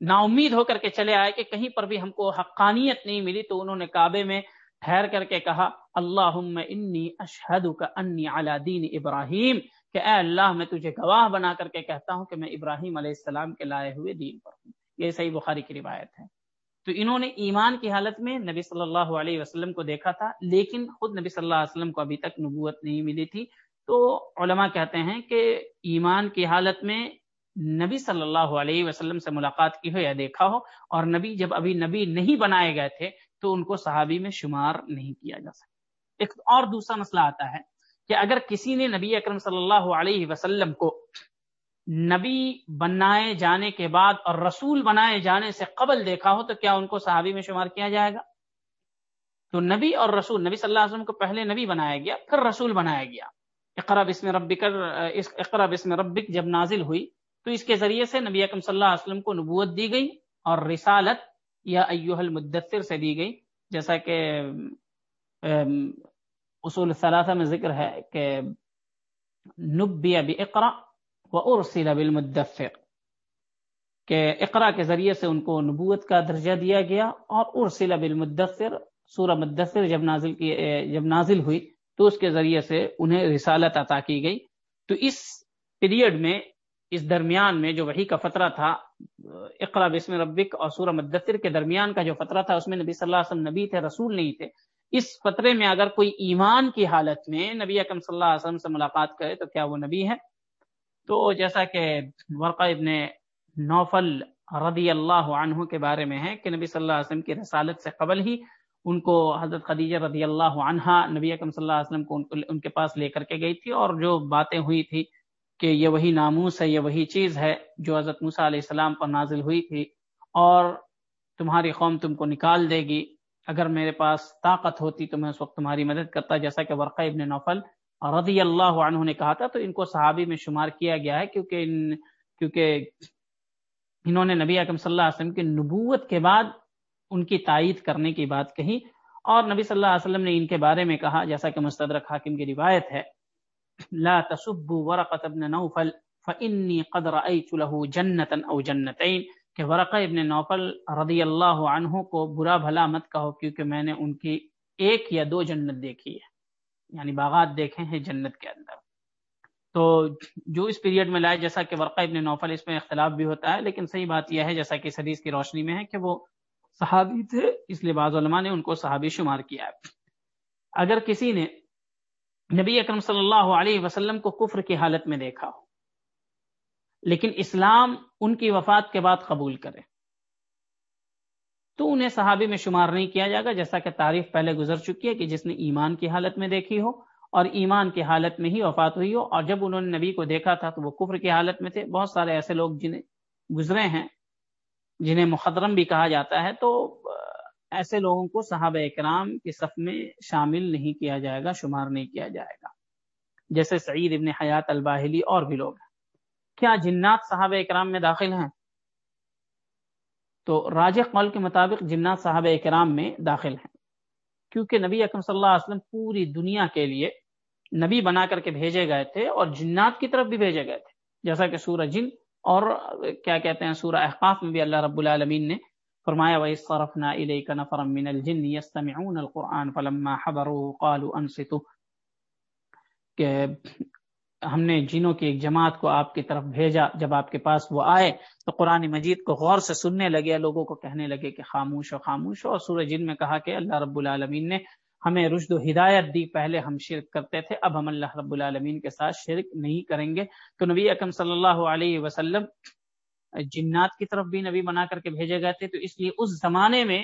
نا امید ہو کر کے چلے آئے کہ کہیں پر بھی ہم کو حقانیت نہیں ملی، تو انہوں نے کعبے میں ٹھہر کر کے کہا اللہ انی اشہد کا انی علی دین ابراہیم، کہ اے اللہ میں تجھے گواہ بنا کر کے کہتا ہوں کہ میں ابراہیم علیہ السلام کے لائے ہوئے دین پر ہوں۔ یہ صحیح بخاری کی روایت ہے۔ تو انہوں نے ایمان کی حالت میں نبی صلی اللہ علیہ وسلم کو دیکھا تھا، لیکن خود نبی صلی اللہ علیہ وسلم کو ابھی تک نبوت نہیں ملی تھی۔ تو علماء کہتے ہیں کہ ایمان کی حالت میں نبی صلی اللہ علیہ وسلم سے ملاقات کی ہو یا دیکھا ہو، اور نبی جب ابھی نبی نہیں بنائے گئے تھے تو ان کو صحابی میں شمار نہیں کیا جا سکتا۔ ایک اور دوسرا مسئلہ آتا ہے کہ اگر کسی نے نبی اکرم صلی اللہ علیہ وسلم کو نبی بنائے جانے کے بعد اور رسول بنائے جانے سے قبل دیکھا ہو تو کیا ان کو صحابی میں شمار کیا جائے گا؟ تو نبی اور رسول، نبی صلی اللہ علیہ وسلم کو پہلے نبی بنایا گیا، پھر رسول بنایا گیا۔ اقرا بسم ربک اقرا بسم ربک جب نازل ہوئی تو اس کے ذریعے سے نبی اکم صلی اللہ علیہ وسلم کو نبوت دی گئی اور رسالت یا ایوہ المدثر سے دی گئی، جیسا کہ اصول ثلاثہ میں ذکر ہے کہ نبی اب اقرا ارسل بالمدثر، کہ اقرا کے ذریعے سے ان کو نبوت کا درجہ دیا گیا اور ارسل بالمدثر، سورہ مدثر جب نازل کی، جب نازل ہوئی تو اس کے ذریعے سے انہیں رسالت عطا کی گئی۔ تو اس پیریڈ میں اس درمیان میں جو وہی کا فترہ تھا اقرا بسم ربک اور سورہ مدثر کے درمیان کا جو فترہ تھا، اس میں نبی صلی اللہ علیہ وسلم نبی تھے، رسول نہیں تھے۔ اس فترے میں اگر کوئی ایمان کی حالت میں نبی اکم صلی اللہ علیہ وسلم سے ملاقات کرے تو کیا وہ نبی ہے؟ تو جیسا کہ ورقہ ابن نوفل رضی اللہ عنہ کے بارے میں ہے کہ نبی صلی اللہ علیہ وسلم کی رسالت سے قبل ہی ان کو حضرت خدیجہ رضی اللہ عنہا نبی اکم صلی اللہ علیہ وسلم کو ان کے پاس لے کر کے گئی تھی اور جو باتیں ہوئی تھی کہ یہ وہی ناموس ہے، یہ وہی چیز ہے جو حضرت موسیٰ علیہ السلام پر نازل ہوئی تھی اور تمہاری قوم تم کو نکال دے گی۔ اگر میرے پاس طاقت ہوتی تو میں اس وقت تمہاری مدد کرتا۔ جیسا کہ ورقہ ابن نوفل رضی اللہ عنہ نے کہا تھا، تو ان کو صحابی میں شمار کیا گیا ہے کیونکہ ان کیونکہ انہوں نے نبی اکم صلی اللہ علیہ وسلم کی نبوت کے بعد ان کی تائید کرنے کی بات کہی اور نبی صلی اللہ علیہ وسلم نے ان کے بارے میں کہا۔ جیسا کہ مستدرک حاکم کی روایت ہے لا تسبوا ورقة ابن نوفل فإني قد رأيت له جنة او جنتين. کہ ورقہ ابن نوفل رضی اللہ عنہ کو برا بھلا مت کہو کیونکہ میں نے ان کی ایک یا دو جنت دیکھی ہے. یعنی باغات دیکھے ہیں جنت کے اندر. تو جو اس پیریڈ میں لائے، جیسا کہ ورقہ ابن نوفل اس میں اختلاف بھی ہوتا ہے، لیکن صحیح بات یہ ہے، جیسا کہ اس حدیث کی روشنی میں ہے کہ وہ صحابی تھے، اس لیے بعض علماء نے ان کو صحابی شمار کیا ہے۔ اگر کسی نے نبی اکرم صلی اللہ علیہ وسلم کو کفر کی حالت میں دیکھا ہو۔ لیکن اسلام ان کی وفات کے بعد قبول کرے۔ تو انہیں صحابی میں شمار نہیں کیا جائے گا، جیسا کہ تعریف پہلے گزر چکی ہے کہ جس نے ایمان کی حالت میں دیکھی ہو اور ایمان کی حالت میں ہی وفات ہوئی ہو۔ اور جب انہوں نے نبی کو دیکھا تھا تو وہ کفر کی حالت میں تھے۔ بہت سارے ایسے لوگ جنہیں گزرے ہیں، جنہیں مخدرم بھی کہا جاتا ہے، تو ایسے لوگوں کو صحابہ اکرام کی صف میں شامل نہیں کیا جائے گا، شمار نہیں کیا جائے گا۔ جیسے سعید ابن حیات الباہلی اور بھی لوگ ہیں۔ کیا جنات صحابہ اکرام میں داخل ہیں؟ تو راج قول کے مطابق جنات صحابہ اکرام میں داخل ہیں۔ کیونکہ نبی اکرم صلی اللہ علیہ وسلم پوری دنیا کے لیے نبی بنا کر کے بھیجے گئے تھے اور جنات کی طرف بھی بھیجے گئے تھے۔ جیسا کہ سورہ جن اور کیا کہتے ہیں، سورہ احقاف میں بھی اللہ رب العالمین نے فرمایا وَإِصْصَرَفْنَا إِلَيْكَ نَفَرًا مِّنَ الْجِنِّ يَسْتَمِعُونَ الْقُرْآنَ فَلَمَّا حَضَرُوهُ قَالُوا أَنصِتُوا کہ ہم نے جنوں کی ایک جماعت کو آپ کی طرف بھیجا، جب آپ کے پاس وہ آئے تو قرآن مجید کو غور سے سننے لگے، لوگوں کو کہنے لگے کہ خاموش ہو خاموش ہو۔ اور سورہ جن میں کہا کہ اللہ رب العالمین نے ہمیں رشد و ہدایت دی، پہلے ہم شرک کرتے تھے، اب ہم اللہ رب العالمین کے ساتھ شرک نہیں کریں گے۔ تو نبی اکم صلی اللہ علیہ وسلم جنات کی طرف بھی نبی بنا کر کے بھیجے گئے تھے، تو اس لیے اس زمانے میں،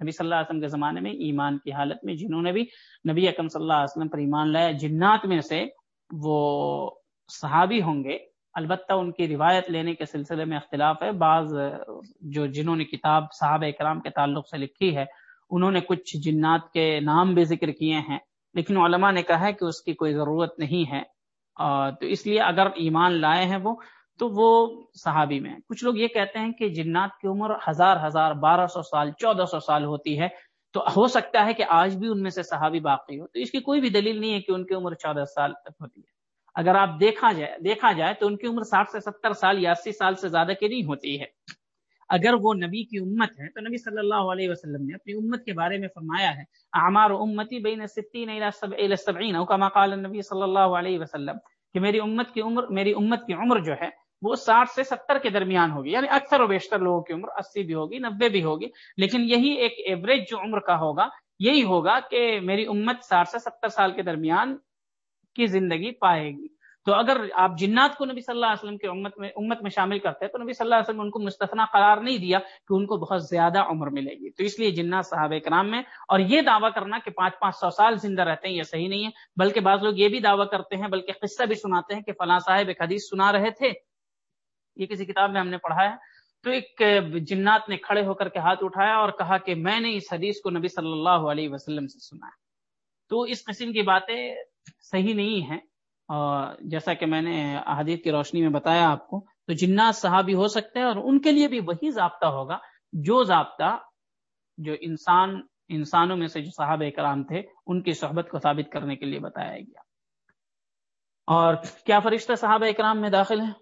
نبی صلی اللہ علیہ وسلم کے زمانے میں، ایمان کی حالت میں جنہوں نے بھی نبی اکم صلی اللہ علیہ وسلم پر ایمان لایا، جنات میں سے وہ صحابی ہوں گے۔ البتہ ان کی روایت لینے کے سلسلے میں اختلاف ہے۔ بعض جو جنہوں نے کتاب صحابہ اکرام کے تعلق سے لکھی ہے، انہوں نے کچھ جنات کے نام بھی ذکر کیے ہیں، لیکن علماء نے کہا ہے کہ اس کی کوئی ضرورت نہیں ہے۔ تو اس لیے اگر ایمان لائے ہیں وہ تو وہ صحابی میں کچھ لوگ یہ کہتے ہیں کہ جنات کی عمر ہزار ہزار، بارہ سو سال، چودہ سو سال ہوتی ہے۔ تو ہو سکتا ہے کہ آج بھی ان میں سے صحابی باقی ہو۔ تو اس کی کوئی بھی دلیل نہیں ہے کہ ان کی عمر چودہ سال تک ہوتی ہے۔ اگر آپ دیکھا جائے دیکھا جائے تو ان کی عمر ساٹھ سے ستر سال یا اسی سال سے زیادہ کی نہیں ہوتی ہے۔ اگر وہ نبی کی امت ہے تو نبی صلی اللہ علیہ وسلم نے اپنی امت کے بارے میں فرمایا ہے، اعمار امتی بین ستین الى سبعین کما قال النبی صلی اللہ علیہ وسلم کہ میری امت کی عمر، میری امت کی عمر جو ہے وہ ساٹھ سے ستر کے درمیان ہوگی یعنی اکثر و بیشتر لوگوں کی عمر اسی بھی ہوگی، نبے بھی ہوگی، لیکن یہی ایک ایوریج جو عمر کا ہوگا، یہی ہوگا کہ میری امت ساٹھ سے ستر سال کے درمیان کی زندگی پائے گی۔ تو اگر آپ جنات کو نبی صلی اللہ علیہ وسلم کی امت میں امت میں شامل کرتے ہیں، تو نبی صلی اللہ علیہ وسلم ان کو مستثنا قرار نہیں دیا کہ ان کو بہت زیادہ عمر ملے گی۔ تو اس لیے جنات صحابہ کرام میں، اور یہ دعویٰ کرنا کہ پانچ پانچ سو سال زندہ رہتے ہیں، یہ صحیح نہیں ہے، بلکہ بعض لوگ یہ بھی دعویٰ کرتے ہیں، بلکہ قصہ بھی سناتے ہیں کہ فلاں صاحب ایک حدیث سنا رہے تھے یہ کسی کتاب میں ہم نے پڑھا ہے۔ تو ایک جنات نے کھڑے ہو کر کے ہاتھ اٹھایا اور کہا کہ میں نے اس حدیث کو نبی صلی اللہ علیہ وسلم سے سنا ہے۔ تو اس قسم کی باتیں صحیح نہیں ہیں۔ اور جیسا کہ میں نے احادیث کی روشنی میں بتایا آپ کو، تو جنات صحابی ہو سکتے ہیں اور ان کے لیے بھی وہی ضابطہ ہوگا جو ضابطہ جو انسان، انسانوں میں سے جو صحابہ کرام تھے، ان کی صحبت کو ثابت کرنے کے لیے بتایا گیا۔ اور کیا فرشتہ صحابہ اکرام میں داخل ہیں؟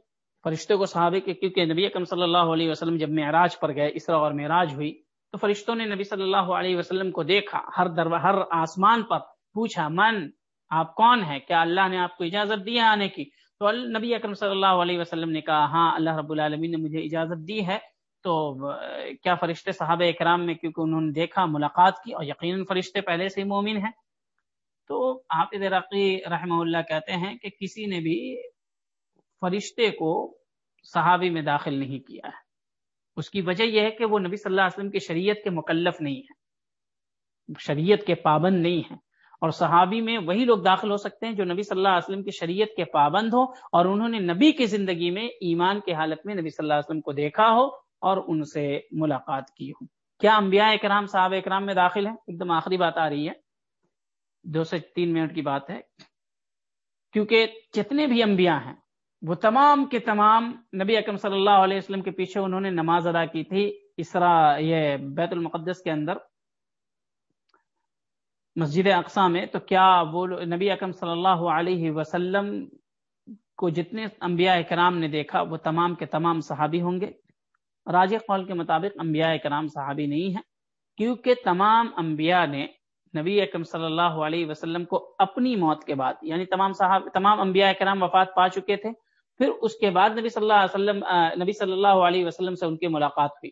فرشتوں کو صحابہ کے کیونکہ نبی اکرم صلی اللہ علیہ وسلم جب معراج پر گئے اسرا اور معراج ہوئی، تو فرشتوں نے نبی صلی اللہ علیہ وسلم کو دیکھا، ہر در ہر آسمان پر پوچھا، من، آپ کون ہیں؟ کیا اللہ نے آپ کو اجازت دی ہے آنے کی؟ تو نبی اکرم صلی اللہ علیہ وسلم نے کہا ہاں اللہ رب العالمین نے مجھے اجازت دی ہے۔ تو کیا فرشتے صحابہ اکرام میں، کیونکہ انہوں نے دیکھا، ملاقات کی اور یقیناً فرشتے پہلے سے مومن ہیں؟ تو آپ عراقی رحمہ اللہ کہتے ہیں کہ کسی نے بھی فرشتے کو صحابی میں داخل نہیں کیا ہے۔ اس کی وجہ یہ ہے کہ وہ نبی صلی اللہ علیہ وسلم کی شریعت کے مکلف نہیں ہے شریعت کے پابند نہیں ہیں۔ اور صحابی میں وہی لوگ داخل ہو سکتے ہیں جو نبی صلی اللہ علیہ وسلم کی شریعت کے پابند ہو اور انہوں نے نبی کی زندگی میں ایمان کے حالت میں نبی صلی اللہ علیہ وسلم کو دیکھا ہو اور ان سے ملاقات کی ہو۔ کیا انبیاء اکرام صحاب اکرام میں داخل ہیں؟ ایک دم آخری بات آ رہی ہے۔ دو سے تین منٹ کی بات ہے۔ کیونکہ جتنے بھی انبیاء ہیں وہ تمام کے تمام نبی اکرم صلی اللہ علیہ وسلم کے پیچھے انہوں نے نماز ادا کی تھی اسرا، یہ بیت المقدس کے اندر، مسجد اقسا میں۔ تو کیا وہ نبی اکرم صلی اللہ علیہ وسلم کو جتنے انبیاء کرام نے دیکھا، وہ تمام کے تمام صحابی ہوں گے؟ راج قول کے مطابق انبیاء کرام صحابی نہیں ہیں، کیونکہ تمام انبیاء نے نبی اکرم صلی اللہ علیہ وسلم کو اپنی موت کے بعد یعنی تمام صاحب تمام انبیاء کرام وفات پا چکے تھے۔ پھر اس کے بعد نبی صلی اللہ علیہ وسلم نبی صلی اللہ علیہ وسلم سے ان کی ملاقات ہوئی۔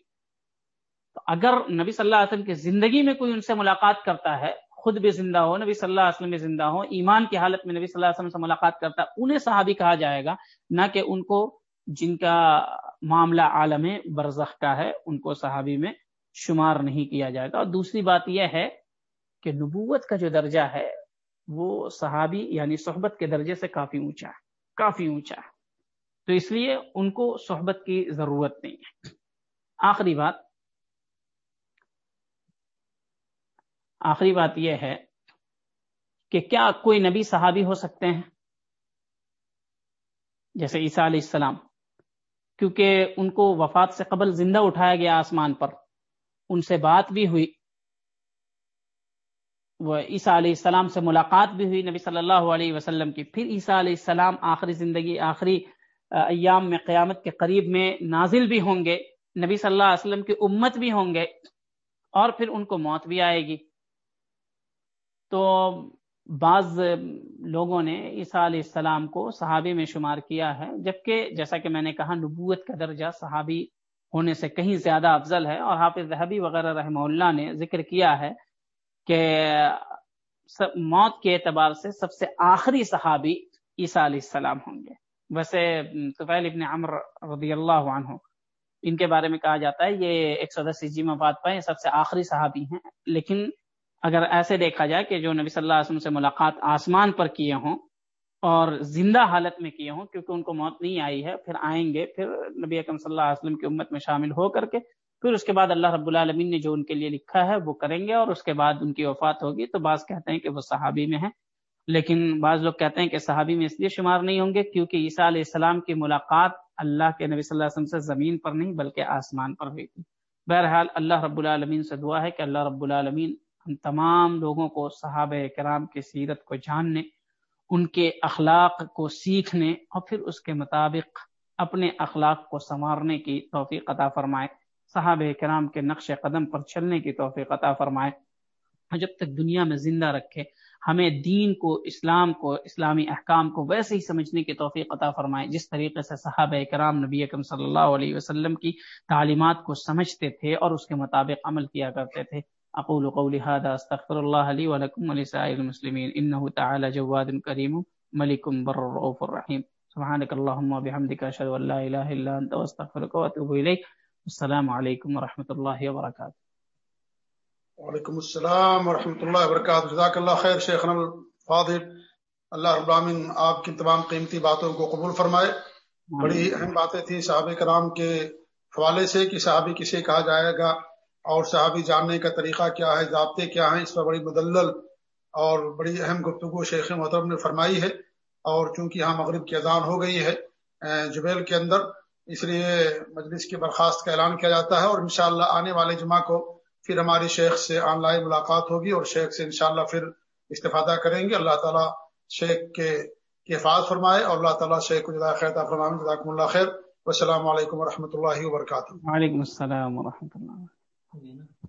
تو اگر نبی صلی اللہ علیہ وسلم کی زندگی میں کوئی ان سے ملاقات کرتا ہے، خود بھی زندہ ہو، نبی صلی اللہ علیہ وسلم بھی زندہ ہو، ایمان کی حالت میں نبی صلی اللہ علیہ وسلم سے ملاقات کرتا ہے، انہیں صحابی کہا جائے گا، نہ کہ ان کو جن کا معاملہ عالم برزخ کا ہے، ان کو صحابی میں شمار نہیں کیا جائے گا۔ اور دوسری بات یہ ہے کہ نبوت کا جو درجہ ہے، وہ صحابی یعنی صحبت کے درجے سے کافی اونچا ہے، کافی اونچا ہے۔ تو اس لیے ان کو صحبت کی ضرورت نہیں ہے۔ آخری بات آخری بات یہ ہے کہ کیا کوئی نبی صحابی ہو سکتے ہیں؟ جیسے عیسیٰ علیہ السلام، کیونکہ ان کو وفات سے قبل زندہ اٹھایا گیا آسمان پر۔ ان سے بات بھی ہوئی، وہ عیسیٰ علیہ السلام سے ملاقات بھی ہوئی نبی صلی اللہ علیہ وسلم کی۔ پھر عیسیٰ علیہ السلام آخری زندگی، آخری ایام میں قیامت کے قریب میں نازل بھی ہوں گے، نبی صلی اللہ علیہ وسلم کی امت بھی ہوں گے، اور پھر ان کو موت بھی آئے گی۔ تو بعض لوگوں نے عیسیٰ علیہ السلام کو صحابی میں شمار کیا ہے، جبکہ جیسا کہ میں نے کہا، نبوت کا درجہ صحابی ہونے سے کہیں زیادہ افضل ہے۔ اور حافظ ذہبی وغیرہ رحمہ اللہ نے ذکر کیا ہے کہ موت کے اعتبار سے سب سے آخری صحابی عیسیٰ علیہ السلام ہوں گے۔ ویسے طفیل ابن عمر رضی اللہ عنہ، ان کے بارے میں کہا جاتا ہے، یہ ایک سو دس جی مفاد پائے سب سے آخری صحابی ہیں۔ لیکن اگر ایسے دیکھا جائے کہ جو نبی صلی اللہ علیہ وسلم سے ملاقات آسمان پر کیے ہوں اور زندہ حالت میں کیے ہوں، کیونکہ ان کو موت نہیں آئی ہے، پھر آئیں گے، پھر نبی اکم صلی اللہ علیہ وسلم کی امت میں شامل ہو کر کے، پھر اس کے بعد اللہ رب العالمین نے جو ان کے لیے لکھا ہے، وہ کریں گے اور اس کے بعد ان کی وفات ہوگی۔ تو بعض کہتے ہیں کہ وہ صحابی میں ہیں۔ لیکن بعض لوگ کہتے ہیں کہ صحابی میں اس لیے شمار نہیں ہوں گے کیونکہ عیسیٰ علیہ السلام کی ملاقات اللہ کے نبی صلی اللہ علیہ وسلم سے زمین پر نہیں بلکہ آسمان پر ہوئی تھی۔ بہرحال اللہ رب العالمین سے دعا ہے کہ اللہ رب العالمین ہم تمام لوگوں کو صحابہ کرام کی سیرت کو جاننے، ان کے اخلاق کو سیکھنے اور پھر اس کے مطابق اپنے اخلاق کو سنوارنے کی توفیق عطا فرمائے۔ صحابہ کرام کے نقش قدم پر چلنے کی توفیق عطا فرمائے۔ جب تک دنیا میں زندہ رکھے ہمیں دین کو، اسلام کو، اسلامی احکام کو ویسے ہی سمجھنے کی توفیق عطا فرمائے، جس طریقے سے صحابہ کرام نبی اکرم صلی اللہ علیہ وسلم کی تعلیمات کو سمجھتے تھے اور اس کے مطابق عمل کیا کرتے تھے۔ اقول قولي هذا استغفر الله لي ولكم ولسائر المسلمين انه تعالى جواد كريم ملك بر رؤوف الرحيم سبحانك اللهم وبحمدك اشهد ان لا اله الا انت واستغفرك واتوب اليك السلام عليكم ورحمه الله وبركاته وعلیکم السلام ورحمۃ اللہ وبرکاتہ۔ جزاک اللہ خیر شیخنا الفاضل۔ اللہ رب العالمین آپ کی تمام قیمتی باتوں کو قبول فرمائے۔ بڑی اہم باتیں تھیں صحابہ کرام کے حوالے سے کہ صحابی کسے کہا جائے گا اور صحابی جاننے کا طریقہ کیا ہے ضابطے کیا ہیں اس پر بڑی مدلل اور بڑی اہم گفتگو شیخ محترم نے فرمائی ہے۔ اور چونکہ یہاں مغرب کی اذان ہو گئی ہے جبیل کے اندر اس لیے مجلس کی برخاست کا اعلان کیا جاتا ہے اور انشاءاللہ آنے والے جمعہ کو پھر ہماری شیخ سے آن لائن ملاقات ہوگی اور شیخ سے انشاءاللہ پھر استفادہ کریں گے۔ اللہ تعالیٰ شیخ کے حفاظ فرمائے اور اللہ تعالیٰ شیخ کو خیر فرمائے۔ جزاکم اللہ خیر۔ السلام علیکم و رحمۃ اللہ وبرکاتہ۔ وعلیکم السلام ورحمۃ اللہ۔